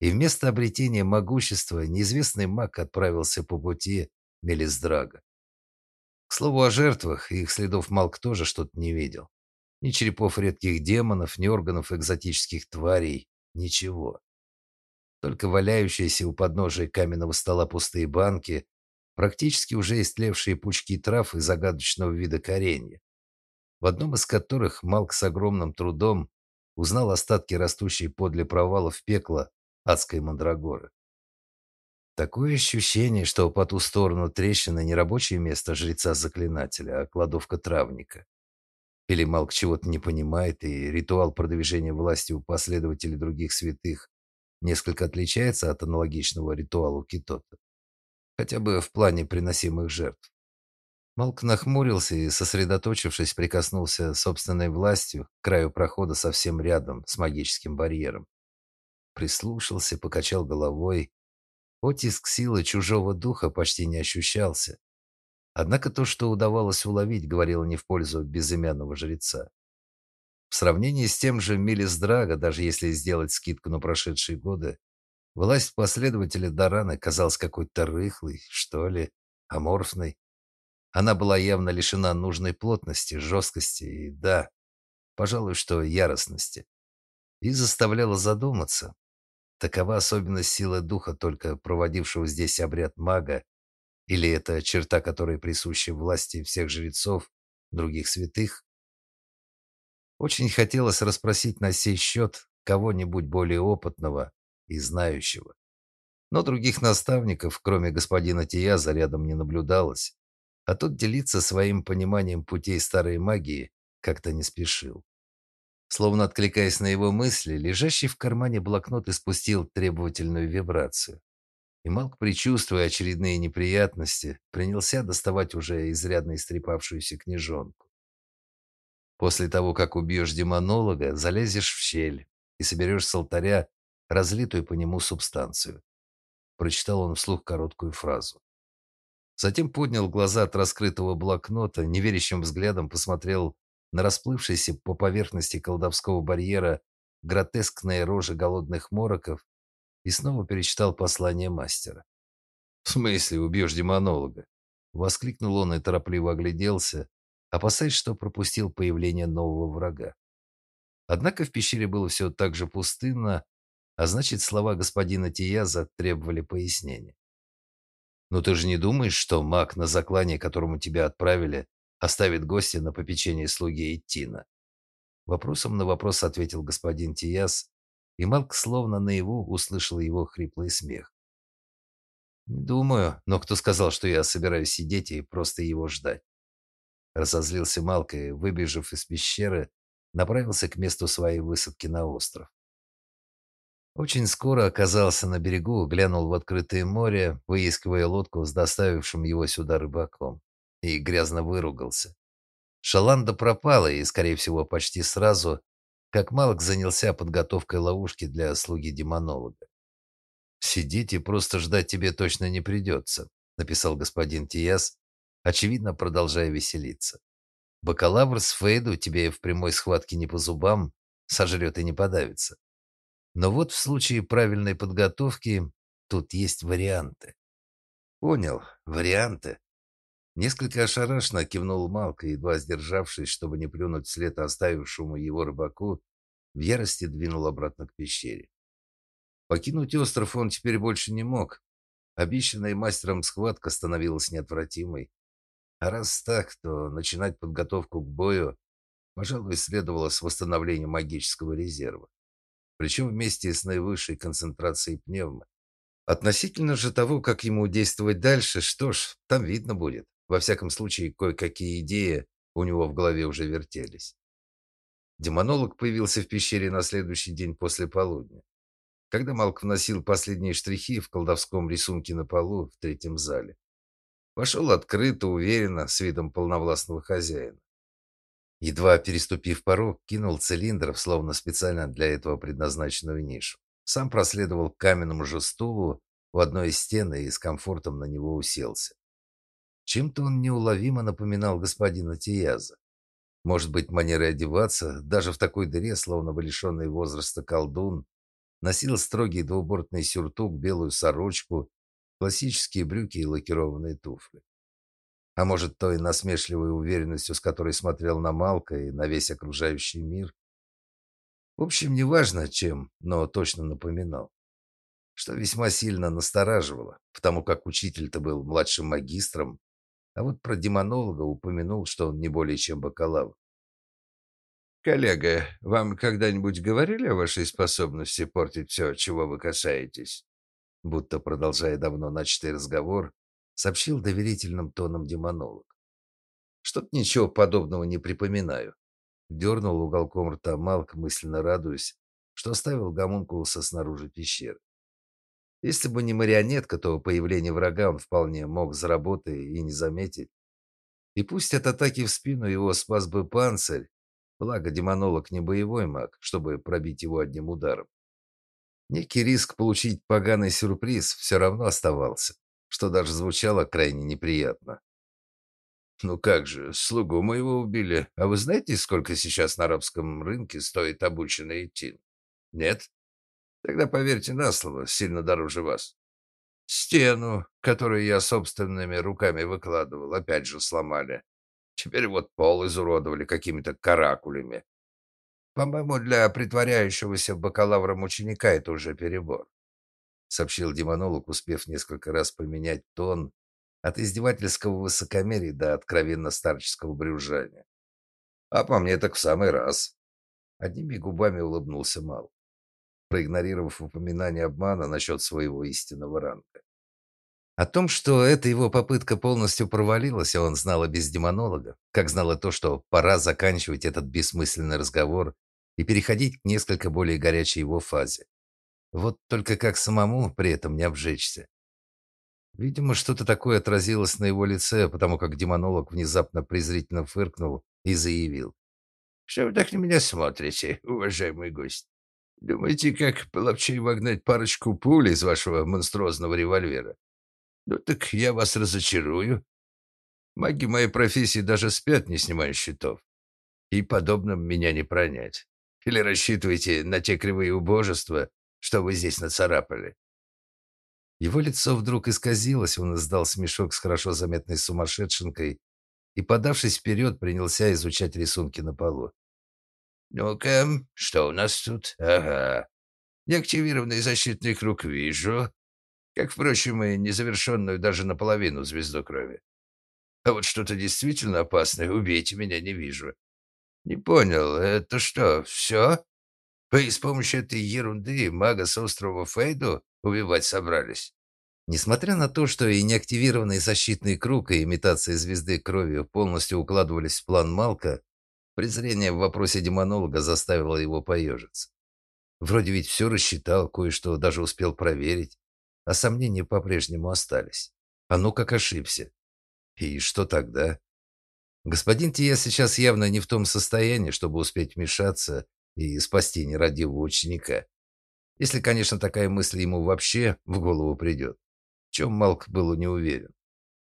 И вместо обретения могущества неизвестный маг отправился по пути Мелиздрага. К слову о жертвах, их следов Малк тоже что-то не видел. Ни черепов редких демонов, ни органов экзотических тварей, ничего только валяющиеся у подножия каменного стола пустые банки, практически уже истлевшие пучки трав и загадочного вида коренья, в одном из которых Малк с огромным трудом узнал остатки растущей подле провалов пекла адской мандрагоры. Такое ощущение, что по ту сторону трещины не рабочее место жреца-заклинателя, а кладовка травника. Или Малк чего-то не понимает, и ритуал продвижения власти у последователей других святых несколько отличается от аналогичного ритуала Китота, хотя бы в плане приносимых жертв. Малк нахмурился и, сосредоточившись, прикоснулся собственной властью к краю прохода совсем рядом с магическим барьером. Прислушался, покачал головой. Оттиск силы чужого духа почти не ощущался. Однако то, что удавалось уловить, говорило не в пользу безымянного жреца. В сравнении с тем же Милис Драго, даже если сделать скидку на прошедшие годы, власть последователя Дарана казалась какой-то рыхлой, что ли, аморфной. Она была явно лишена нужной плотности, жесткости и, да, пожалуй, что яростности. И заставляла задуматься. Такова особенность силы духа только проводившего здесь обряд мага, или это черта, которая присуща власти всех жрецов, других святых? Очень хотелось расспросить на сей счет кого-нибудь более опытного и знающего. Но других наставников, кроме господина Тияза, рядом не наблюдалось, а тот делиться своим пониманием путей старой магии как-то не спешил. Словно откликаясь на его мысли, лежащий в кармане блокнот испустил требовательную вибрацию. И Малк, предчувствуя очередные неприятности, принялся доставать уже изрядно истрепавшуюся книжонку. После того, как убьешь демонолога, залезешь в щель и соберешь с алтаря разлитую по нему субстанцию. Прочитал он вслух короткую фразу. Затем поднял глаза от раскрытого блокнота, неверящим взглядом посмотрел на расплывшиеся по поверхности колдовского барьера гротескные рожи голодных мороков и снова перечитал послание мастера. «В смысле убьешь демонолога?» Воскликнул он и торопливо огляделся, опасаясь, что пропустил появление нового врага. Однако в пещере было все так же пустынно, а значит, слова господина Тияза требовали пояснения. «Но ты же не думаешь, что маг на заклание, которому тебя отправили, оставит гостя на попечение слуги Иттина?» Вопросом на вопрос ответил господин Тияз, и Малк словно наяву услышал его хриплый смех. «Не думаю, но кто сказал, что я собираюсь сидеть и просто его ждать?» Разозлился Малка и, выбежав из пещеры, направился к месту своей высадки на остров. Очень скоро оказался на берегу, глянул в открытое море, выискивая лодку с доставившим его сюда рыбаком, и грязно выругался. Шаланда пропала, и, скорее всего, почти сразу, как Малк занялся подготовкой ловушки для слуги-демонолога. «Сидеть и просто ждать тебе точно не придется», — написал господин Тиас, очевидно, продолжая веселиться. «Бакалавр с Фейду тебе в прямой схватке не по зубам, сожрет и не подавится. Но вот в случае правильной подготовки тут есть варианты. Понял, варианты. Несколько ошарашенно кивнул Малка, едва сдержавшись, чтобы не плюнуть вслед оставившему его рыбаку, в ярости двинул обратно к пещере. Покинуть остров он теперь больше не мог. Обещанная мастером схватка становилась неотвратимой. А раз так, то начинать подготовку к бою, пожалуй, следовало с восстановления магического резерва причем вместе с наивысшей концентрацией пневмы. Относительно же того, как ему действовать дальше, что ж, там видно будет. Во всяком случае, кое-какие идеи у него в голове уже вертелись. Демонолог появился в пещере на следующий день после полудня, когда Малк вносил последние штрихи в колдовском рисунке на полу в третьем зале. Вошел открыто, уверенно, с видом полновластного хозяина. Едва переступив порог, кинул цилиндр, словно специально для этого предназначенную нишу. Сам проследовал к каменному же стулу у одной из стен и с комфортом на него уселся. Чем-то он неуловимо напоминал господина Тияза. Может быть, манерой одеваться, даже в такой дыре, словно бы лишенный возраста колдун, носил строгий двубортный сюртук, белую сорочку, классические брюки и лакированные туфли а может, той насмешливой уверенностью, с которой смотрел на Малка и на весь окружающий мир. В общем, неважно чем, но точно напоминал. Что весьма сильно настораживало, потому как учитель-то был младшим магистром, а вот про демонолога упомянул, что он не более чем бакалавр. «Коллега, вам когда-нибудь говорили о вашей способности портить все, чего вы касаетесь?» Будто продолжая давно начатый разговор, сообщил доверительным тоном демонолог. Что-то ничего подобного не припоминаю. Дернул уголком рта Малк, мысленно радуясь, что оставил гомункулуса снаружи пещеры. Если бы не марионетка, то появление врага он вполне мог заработать и не заметить. И пусть от атаки в спину его спас бы панцирь, благо демонолог не боевой маг, чтобы пробить его одним ударом. Некий риск получить поганый сюрприз все равно оставался что даже звучало крайне неприятно. «Ну как же, слугу моего убили. А вы знаете, сколько сейчас на арабском рынке стоит обученный Итин? Нет? Тогда поверьте на слово, сильно дороже вас. Стену, которую я собственными руками выкладывал, опять же сломали. Теперь вот пол изуродовали какими-то каракулями. По-моему, для притворяющегося бакалавром ученика это уже перебор сообщил демонолог, успев несколько раз поменять тон от издевательского высокомерия до откровенно старческого брюзжания. А по мне так в самый раз. Одними губами улыбнулся Мал, проигнорировав упоминание обмана насчет своего истинного ранга. О том, что эта его попытка полностью провалилась, он знал и без демонолога, как знал и то, что пора заканчивать этот бессмысленный разговор и переходить к несколько более горячей его фазе. Вот только как самому при этом не обжечься. Видимо, что-то такое отразилось на его лице, потому как демонолог внезапно презрительно фыркнул и заявил. «Что вы так на меня смотрите, уважаемый гость? Думаете, как половчей вогнать парочку пуль из вашего монструозного револьвера? Ну так я вас разочарую. Маги моей профессии даже спят, не снимая щитов. И подобным меня не пронять. Или рассчитываете на те кривые убожества, что вы здесь нацарапали?» Его лицо вдруг исказилось, он издал смешок с хорошо заметной сумасшедшенкой и, подавшись вперед, принялся изучать рисунки на полу. «Ну-ка, что у нас тут? Ага. Неактивированный защитный круг вижу, как, впрочем, и незавершенную даже наполовину звезду крови. А вот что-то действительно опасное, убейте меня, не вижу. Не понял, это что, все?» Вы с помощью этой ерунды мага с острова Фейду убивать собрались? Несмотря на то, что и неактивированный защитный круг, и имитация звезды крови полностью укладывались в план Малка, презрение в вопросе демонолога заставило его поежиться. Вроде ведь все рассчитал, кое-что даже успел проверить, а сомнения по-прежнему остались. А ну как ошибся. И что тогда? Господин Тия сейчас явно не в том состоянии, чтобы успеть вмешаться и спасти нерадивого ученика. Если, конечно, такая мысль ему вообще в голову придет. В чем Малк был не уверен.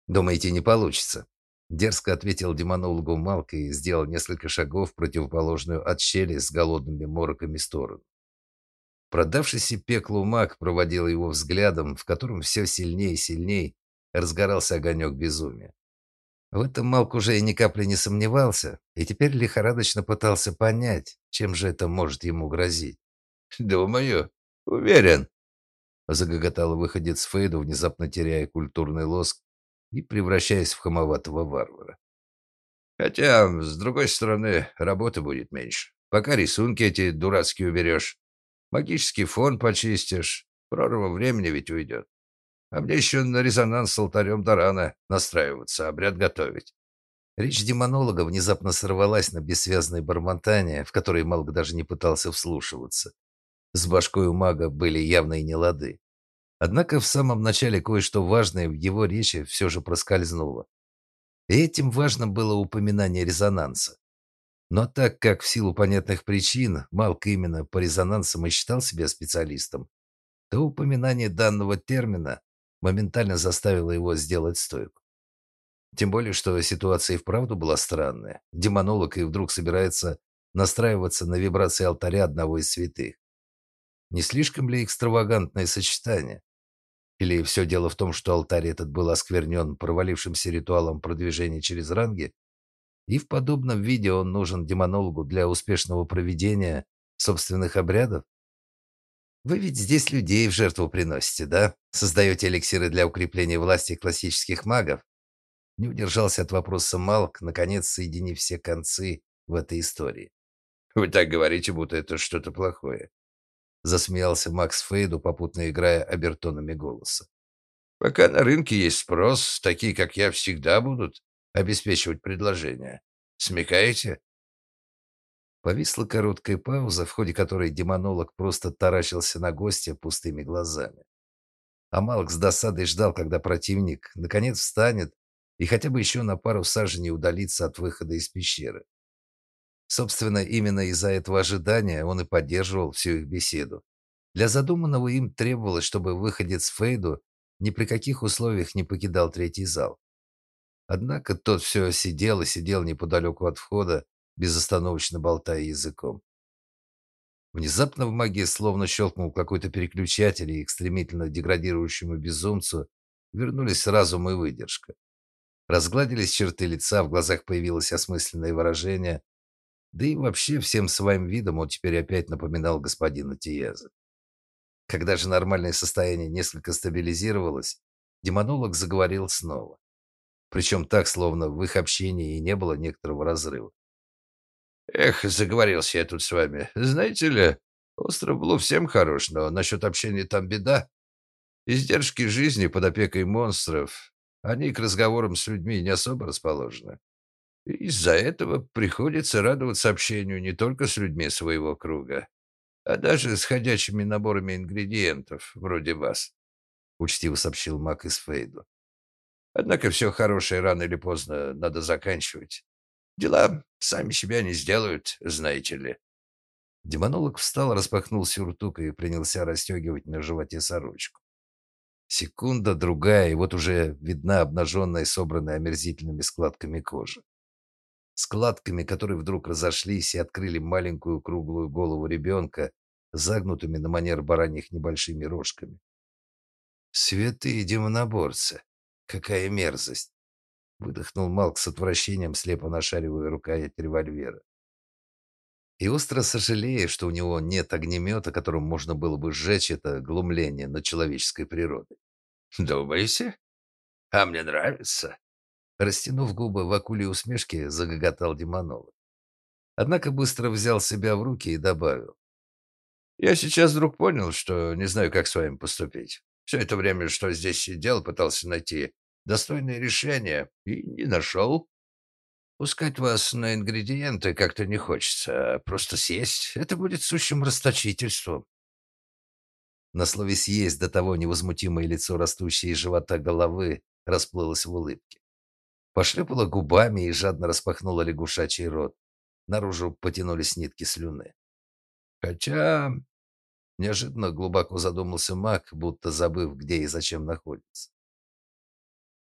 «Думаете, не получится?» Дерзко ответил демонологу Малк и сделал несколько шагов в противоположную от щели с голодными мороками сторону. Продавшийся пеклу маг проводил его взглядом, в котором все сильнее и сильнее разгорался огонек безумия. В этом Малк уже и ни капли не сомневался, и теперь лихорадочно пытался понять, чем же это может ему грозить. «Думаю, уверен», — загоготал выходец Фейду, внезапно теряя культурный лоск и превращаясь в хамоватого варвара. «Хотя, с другой стороны, работы будет меньше. Пока рисунки эти дурацкие уберешь, магический фон почистишь, прорва времени ведь уйдет. А мне еще на резонанс с алтарем Дарана настраиваться, обряд готовить. Речь демонолога внезапно сорвалась на бессвязное бормотание, в которое Малк даже не пытался вслушиваться. С башкой у мага были явные нелады. Однако в самом начале кое-что важное в его речи все же проскользнуло. И этим важным было упоминание резонанса. Но так как в силу понятных причин Малк именно по резонансам и считал себя специалистом, то упоминание данного термина моментально заставило его сделать стойку. Тем более, что ситуация и вправду была странная. Демонолог и вдруг собирается настраиваться на вибрации алтаря одного из святых. Не слишком ли экстравагантное сочетание? Или все дело в том, что алтарь этот был осквернен провалившимся ритуалом продвижения через ранги, и в подобном виде он нужен демонологу для успешного проведения собственных обрядов? Вы ведь здесь людей в жертву приносите, да? Создаете эликсиры для укрепления власти классических магов? Не удержался от вопроса Малк, наконец соединив все концы в этой истории. Вы так говорите, будто это что-то плохое. Засмеялся Макс Фейду, попутно играя обертонами голоса. Пока на рынке есть спрос, такие, как я, всегда будут обеспечивать предложение. Смекаете? Повисла короткая пауза, в ходе которой демонолог просто таращился на гостя пустыми глазами. А Малк с досадой ждал, когда противник наконец встанет и хотя бы еще на пару саженей удалится от выхода из пещеры. Собственно, именно из-за этого ожидания он и поддерживал всю их беседу. Для задуманного им требовалось, чтобы выходец Фейду ни при каких условиях не покидал третий зал. Однако тот все сидел и сидел неподалеку от входа, безостановочно болтая языком. Внезапно в магии словно щелкнул какой-то переключатель, и к стремительно деградирующему безумцу вернулись разум и выдержка. Разгладились черты лица, в глазах появилось осмысленное выражение, да и вообще всем своим видом он теперь опять напоминал господина Тиеза. Когда же нормальное состояние несколько стабилизировалось, демонолог заговорил снова. Причем так, словно в их общении и не было некоторого разрыва. Эх, заговорился я тут с вами. Знаете ли, остров Блу всем хорош, но насчет общения там беда. Издержки жизни под опекой монстров, они к разговорам с людьми не особо расположены. Из-за этого приходится радоваться общению не только с людьми своего круга, а даже с ходячими наборами ингредиентов, вроде вас, — учтиво сообщил Мак из Фейду. Однако все хорошее рано или поздно надо заканчивать. Дела сами себя не сделают, знаете ли. Демонолог встал, распахнул сюртук и принялся расстегивать на животе сорочку. Секунда, другая, и вот уже видна обнаженная, собранная омерзительными складками кожа. Складками, которые вдруг разошлись и открыли маленькую круглую голову ребенка, загнутыми на манер бараньих небольшими рожками. Святые демоноборцы! Какая мерзость! Выдохнул Малк с отвращением, слепо нашаривая рукоять револьвера. И остро сожалея, что у него нет огнемета, которым можно было бы сжечь это глумление над человеческой природой. «Думаете? А мне нравится!» Растянув губы в акуле усмешки, загоготал демонолог. Однако быстро взял себя в руки и добавил. «Я сейчас вдруг понял, что не знаю, как с вами поступить. Все это время, что здесь сидел, пытался найти достойное решение и не нашел. Пускать вас на ингредиенты как-то не хочется, а просто съесть — это будет сущим расточительством. На слове «съесть» до того невозмутимое лицо, растущее из живота головы, расплылось в улыбке. Пошлепала губами и жадно распахнула лягушачий рот. Наружу потянулись нитки слюны. Хотя... Неожиданно глубоко задумался маг, будто забыв, где и зачем находится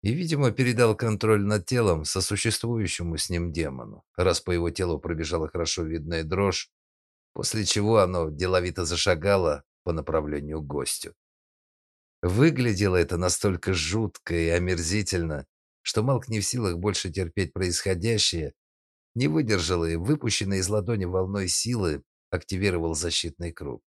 и, видимо, передал контроль над телом сосуществующему с ним демону, раз по его телу пробежала хорошо видная дрожь, после чего оно деловито зашагало по направлению к гостю. Выглядело это настолько жутко и омерзительно, что Малк не в силах больше терпеть происходящее, не выдержал и, выпущенный из ладони волной силы, активировал защитный круг.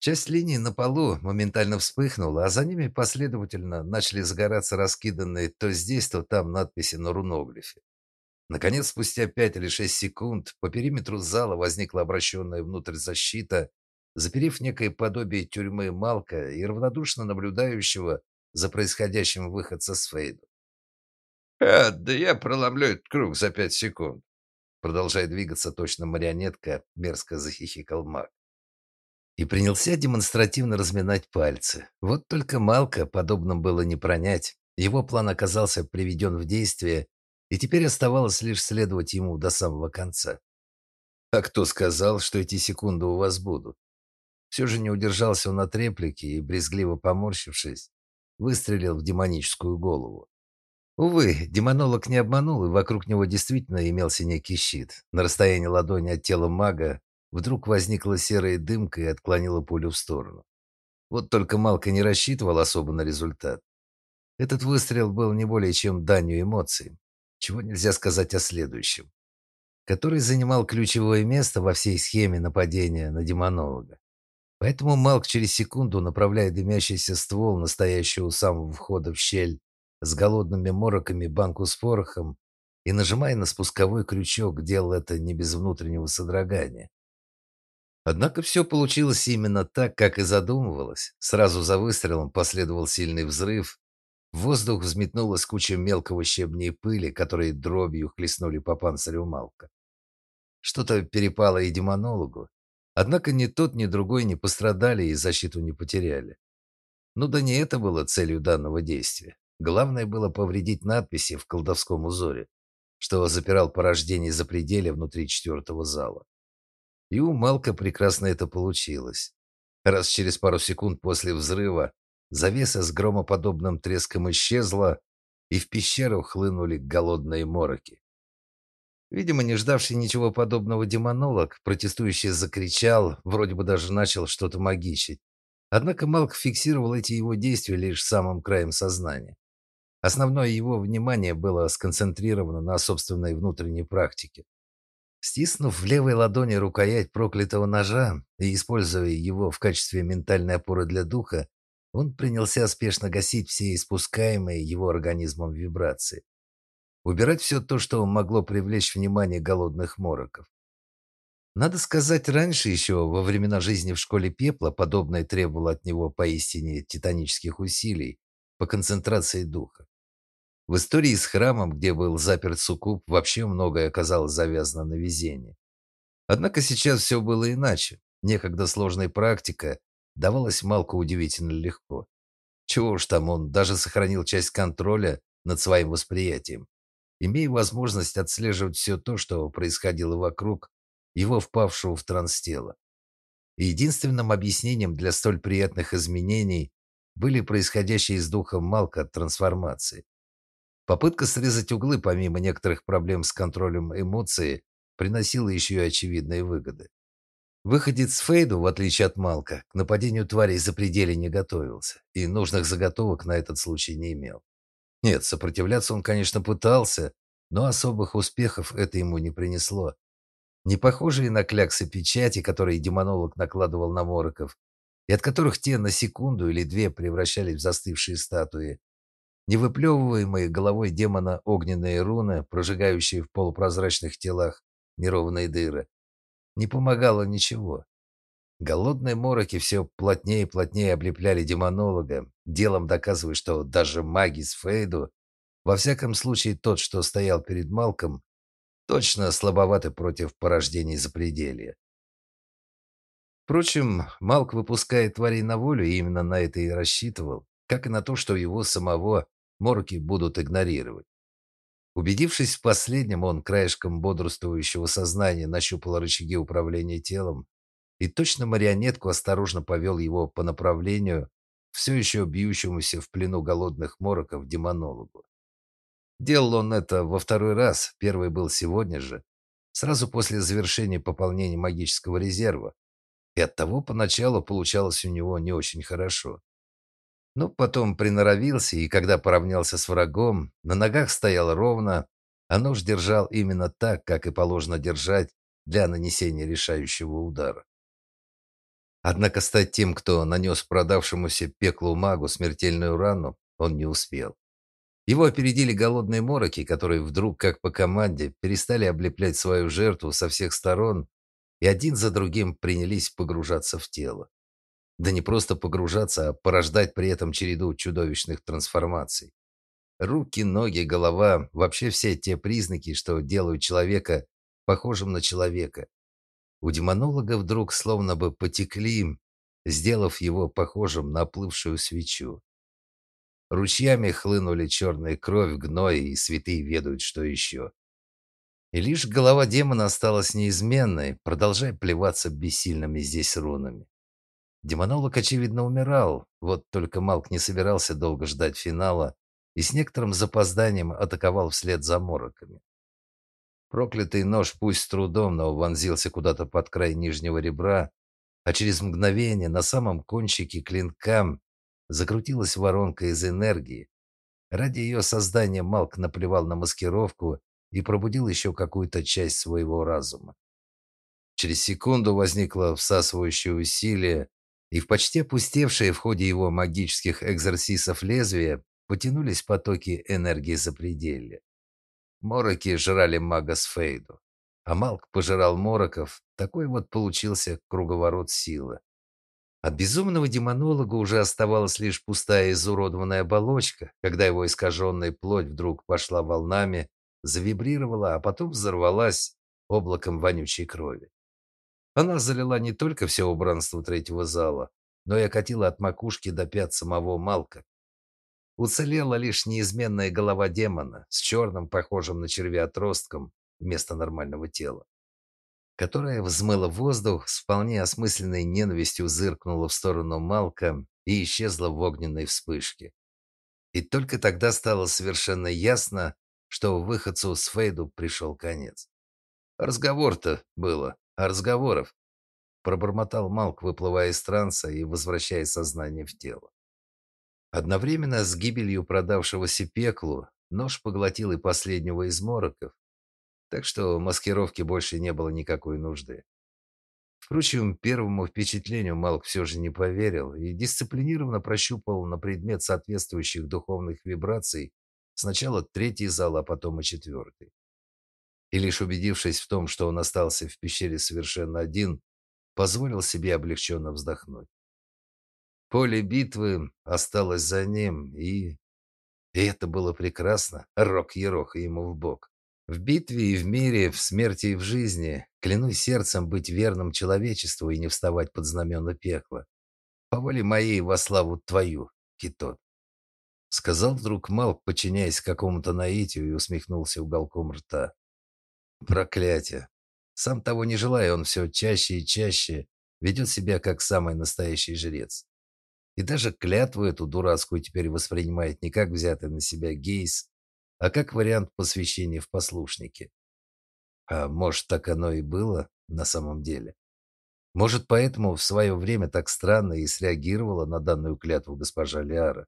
Часть линии на полу моментально вспыхнула, а за ними последовательно начали загораться раскиданные то здесь, то там надписи на руноглифе. Наконец, спустя пять или шесть секунд, по периметру зала возникла обращенная внутрь защита, заперев некое подобие тюрьмы Малка и равнодушно наблюдающего за происходящим выходца с Фейду. «А, да я проломлю этот круг за пять секунд!» Продолжая двигаться точно марионетка, мерзко захихикал маг и принялся демонстративно разминать пальцы. Вот только Малка подобным было не пронять. Его план оказался приведен в действие, и теперь оставалось лишь следовать ему до самого конца. А кто сказал, что эти секунды у вас будут? Все же не удержался он от реплики и, брезгливо поморщившись, выстрелил в демоническую голову. Увы, демонолог не обманул, и вокруг него действительно имелся некий щит. На расстоянии ладони от тела мага Вдруг возникла серая дымка и отклонила пулю в сторону. Вот только Малка не рассчитывал особо на результат. Этот выстрел был не более чем данью эмоциям, чего нельзя сказать о следующем, который занимал ключевое место во всей схеме нападения на демонолога. Поэтому Малк через секунду, направляя дымящийся ствол, настоящий у самого входа в щель, с голодными мороками банку с порохом, и нажимая на спусковой крючок, делал это не без внутреннего содрогания. Однако все получилось именно так, как и задумывалось. Сразу за выстрелом последовал сильный взрыв. В воздух взметнулась куча мелкого щебня и пыли, которые дробью хлестнули по панцирю Малка. Что-то перепало и демонологу. Однако ни тот, ни другой не пострадали и защиту не потеряли. Ну да не это было целью данного действия. Главное было повредить надписи в колдовском узоре, что запирал порождение за пределы внутри четвертого зала. И у Малка прекрасно это получилось. Раз через пару секунд после взрыва завеса с громоподобным треском исчезла, и в пещеру хлынули голодные мороки. Видимо, не ждавший ничего подобного демонолог, протестующий закричал, вроде бы даже начал что-то магичить. Однако Малк фиксировал эти его действия лишь самым краем сознания. Основное его внимание было сконцентрировано на собственной внутренней практике. Стиснув в левой ладони рукоять проклятого ножа и используя его в качестве ментальной опоры для духа, он принялся спешно гасить все испускаемые его организмом вибрации. Убирать все то, что могло привлечь внимание голодных мороков. Надо сказать, раньше еще, во времена жизни в школе пепла, подобное требовало от него поистине титанических усилий по концентрации духа. В истории с храмом, где был заперт суккуб, вообще многое оказалось завязано на везение. Однако сейчас все было иначе. Некогда сложная практика давалась Малку удивительно легко. Чего уж там, он даже сохранил часть контроля над своим восприятием, имея возможность отслеживать все то, что происходило вокруг его впавшего в транс тела. И единственным объяснением для столь приятных изменений были происходящие с духом Малка трансформации. Попытка срезать углы, помимо некоторых проблем с контролем эмоций, приносила еще и очевидные выгоды. Выходец Фейду, в отличие от Малка, к нападению тварей за пределы не готовился и нужных заготовок на этот случай не имел. Нет, сопротивляться он, конечно, пытался, но особых успехов это ему не принесло. Не похожие на кляксы печати, которые демонолог накладывал на мороков, и от которых те на секунду или две превращались в застывшие статуи, Невыплевываемые головой демона огненные руны, прожигающие в полупрозрачных телах неровные дыры, не помогало ничего. Голодные мороки все плотнее и плотнее облепляли демонолога, делом доказывая, что даже маги с Фейду Во всяком случае, тот, что стоял перед Малком, точно слабоваты против порождений запределья. Впрочем, Малк выпускает тварей на волю и именно на это и рассчитывал, как и на то, что его самого морки будут игнорировать. Убедившись в последнем, он краешком бодрствующего сознания нащупал рычаги управления телом и точно марионетку осторожно повел его по направлению все еще бьющемуся в плену голодных мороков демонологу. Делал он это во второй раз, первый был сегодня же, сразу после завершения пополнения магического резерва, и оттого поначалу получалось у него не очень хорошо. Но потом приноровился, и когда поравнялся с врагом, на ногах стоял ровно, а нож держал именно так, как и положено держать для нанесения решающего удара. Однако стать тем, кто нанес продавшемуся пеклу магу смертельную рану, он не успел. Его опередили голодные мороки, которые вдруг, как по команде, перестали облеплять свою жертву со всех сторон и один за другим принялись погружаться в тело. Да не просто погружаться, а порождать при этом череду чудовищных трансформаций. Руки, ноги, голова, вообще все те признаки, что делают человека похожим на человека. У демонолога вдруг словно бы потекли, сделав его похожим на оплывшую свечу. Ручьями хлынули черная кровь, гной, и святые ведают, что еще. И лишь голова демона осталась неизменной, продолжая плеваться бессильными здесь рунами. Демонолог, очевидно, умирал, вот только Малк не собирался долго ждать финала и с некоторым запозданием атаковал вслед за мороками. Проклятый нож пусть с трудом, но вонзился куда-то под край нижнего ребра, а через мгновение на самом кончике клинка закрутилась воронка из энергии. Ради ее создания Малк наплевал на маскировку и пробудил еще какую-то часть своего разума. Через секунду возникло всасывающее усилие, и в почти опустевшее в ходе его магических экзорсисов лезвие потянулись потоки энергии запределья. Мороки жрали мага с Фейду, а Малк пожирал мороков. Такой вот получился круговорот силы. От безумного демонолога уже оставалась лишь пустая изуродованная оболочка, когда его искаженная плоть вдруг пошла волнами, завибрировала, а потом взорвалась облаком вонючей крови. Она залила не только все убранство третьего зала, но и окатила от макушки до пят самого Малка. Уцелела лишь неизменная голова демона с черным, похожим на червя отростком вместо нормального тела, которая взмыла воздух с вполне осмысленной ненавистью зыркнула в сторону Малка и исчезла в огненной вспышке. И только тогда стало совершенно ясно, что выходцу с Фейду пришел конец. Разговор-то было, а разговоров. Пробормотал Малк, выплывая из транса и возвращая сознание в тело. Одновременно с гибелью продавшегося пеклу нож поглотил и последнего из мороков, так что маскировки больше не было никакой нужды. Впрочем, первому впечатлению Малк все же не поверил и дисциплинированно прощупал на предмет соответствующих духовных вибраций Сначала третий зал, а потом и четвертый. И лишь убедившись в том, что он остался в пещере совершенно один, позволил себе облегченно вздохнуть. Поле битвы осталось за ним, и... И это было прекрасно, рок-ерох ему в бок. В битве и в мире, в смерти и в жизни, клянусь сердцем быть верным человечеству и не вставать под знамена пекла. По воле моей во славу твою, Китот сказал вдруг Малк, подчиняясь какому-то наитию и усмехнулся уголком рта. Проклятие. Сам того не желая, он все чаще и чаще ведет себя как самый настоящий жрец. И даже клятву эту дурацкую теперь воспринимает не как взятый на себя гейс, а как вариант посвящения в послушники. А может, так оно и было на самом деле? Может, поэтому в свое время так странно и среагировала на данную клятву госпожа Лиара?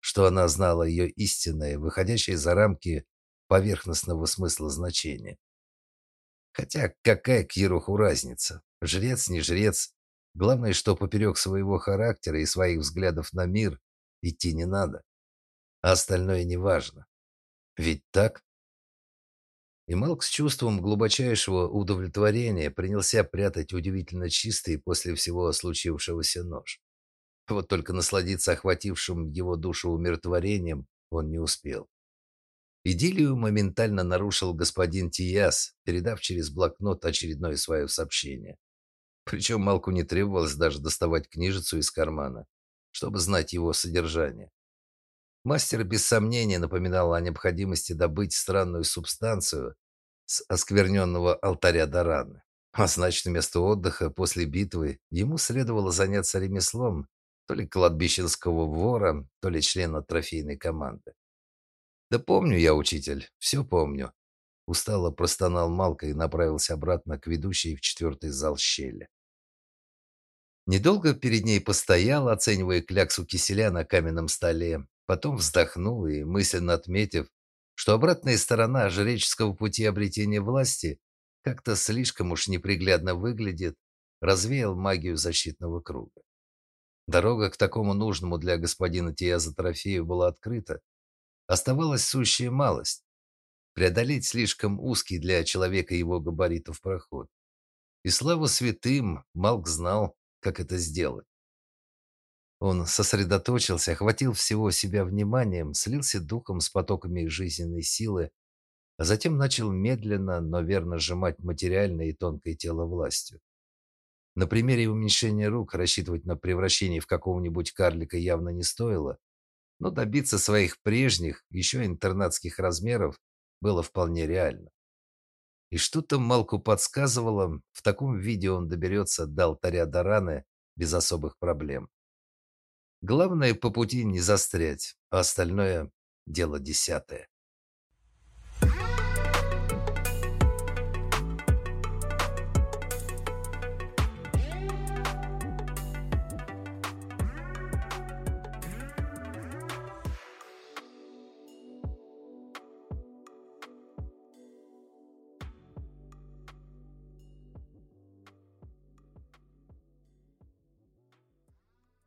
что она знала ее истинное, выходящее за рамки поверхностного смысла значения. Хотя какая к Еруху разница? Жрец, не жрец. Главное, что поперек своего характера и своих взглядов на мир идти не надо. А остальное не важно. Ведь так? И Малк с чувством глубочайшего удовлетворения принялся прятать удивительно чистый после всего случившегося нож. Вот только насладиться охватившим его душу умиротворением он не успел. Идиллию моментально нарушил господин Тияс, передав через блокнот очередное свое сообщение. Причем Малку не требовалось даже доставать книжицу из кармана, чтобы знать его содержание. Мастер без сомнения напоминал о необходимости добыть странную субстанцию с оскверненного алтаря Дараны. А значит, вместо отдыха после битвы ему следовало заняться ремеслом то ли кладбищенского вора, то ли члена трофейной команды. «Да помню я, учитель, все помню», Устало простонал Малка и направился обратно к ведущей в четвертый зал щели. Недолго перед ней постоял, оценивая кляксу киселя на каменном столе, потом вздохнул и, мысленно отметив, что обратная сторона жреческого пути обретения власти как-то слишком уж неприглядно выглядит, развеял магию защитного круга. Дорога к такому нужному для господина Тиаза трофею была открыта. Оставалась сущая малость преодолеть слишком узкий для человека его габаритов проход. И слава святым, Малк знал, как это сделать. Он сосредоточился, охватил всего себя вниманием, слился духом с потоками жизненной силы, а затем начал медленно, но верно сжимать материальное и тонкое тело властью. На примере уменьшения рук рассчитывать на превращение в какого-нибудь карлика явно не стоило, но добиться своих прежних, еще интернатских размеров было вполне реально. И что-то Малку подсказывало, в таком виде он доберется до алтаря Дараны без особых проблем. Главное по пути не застрять, а остальное дело десятое.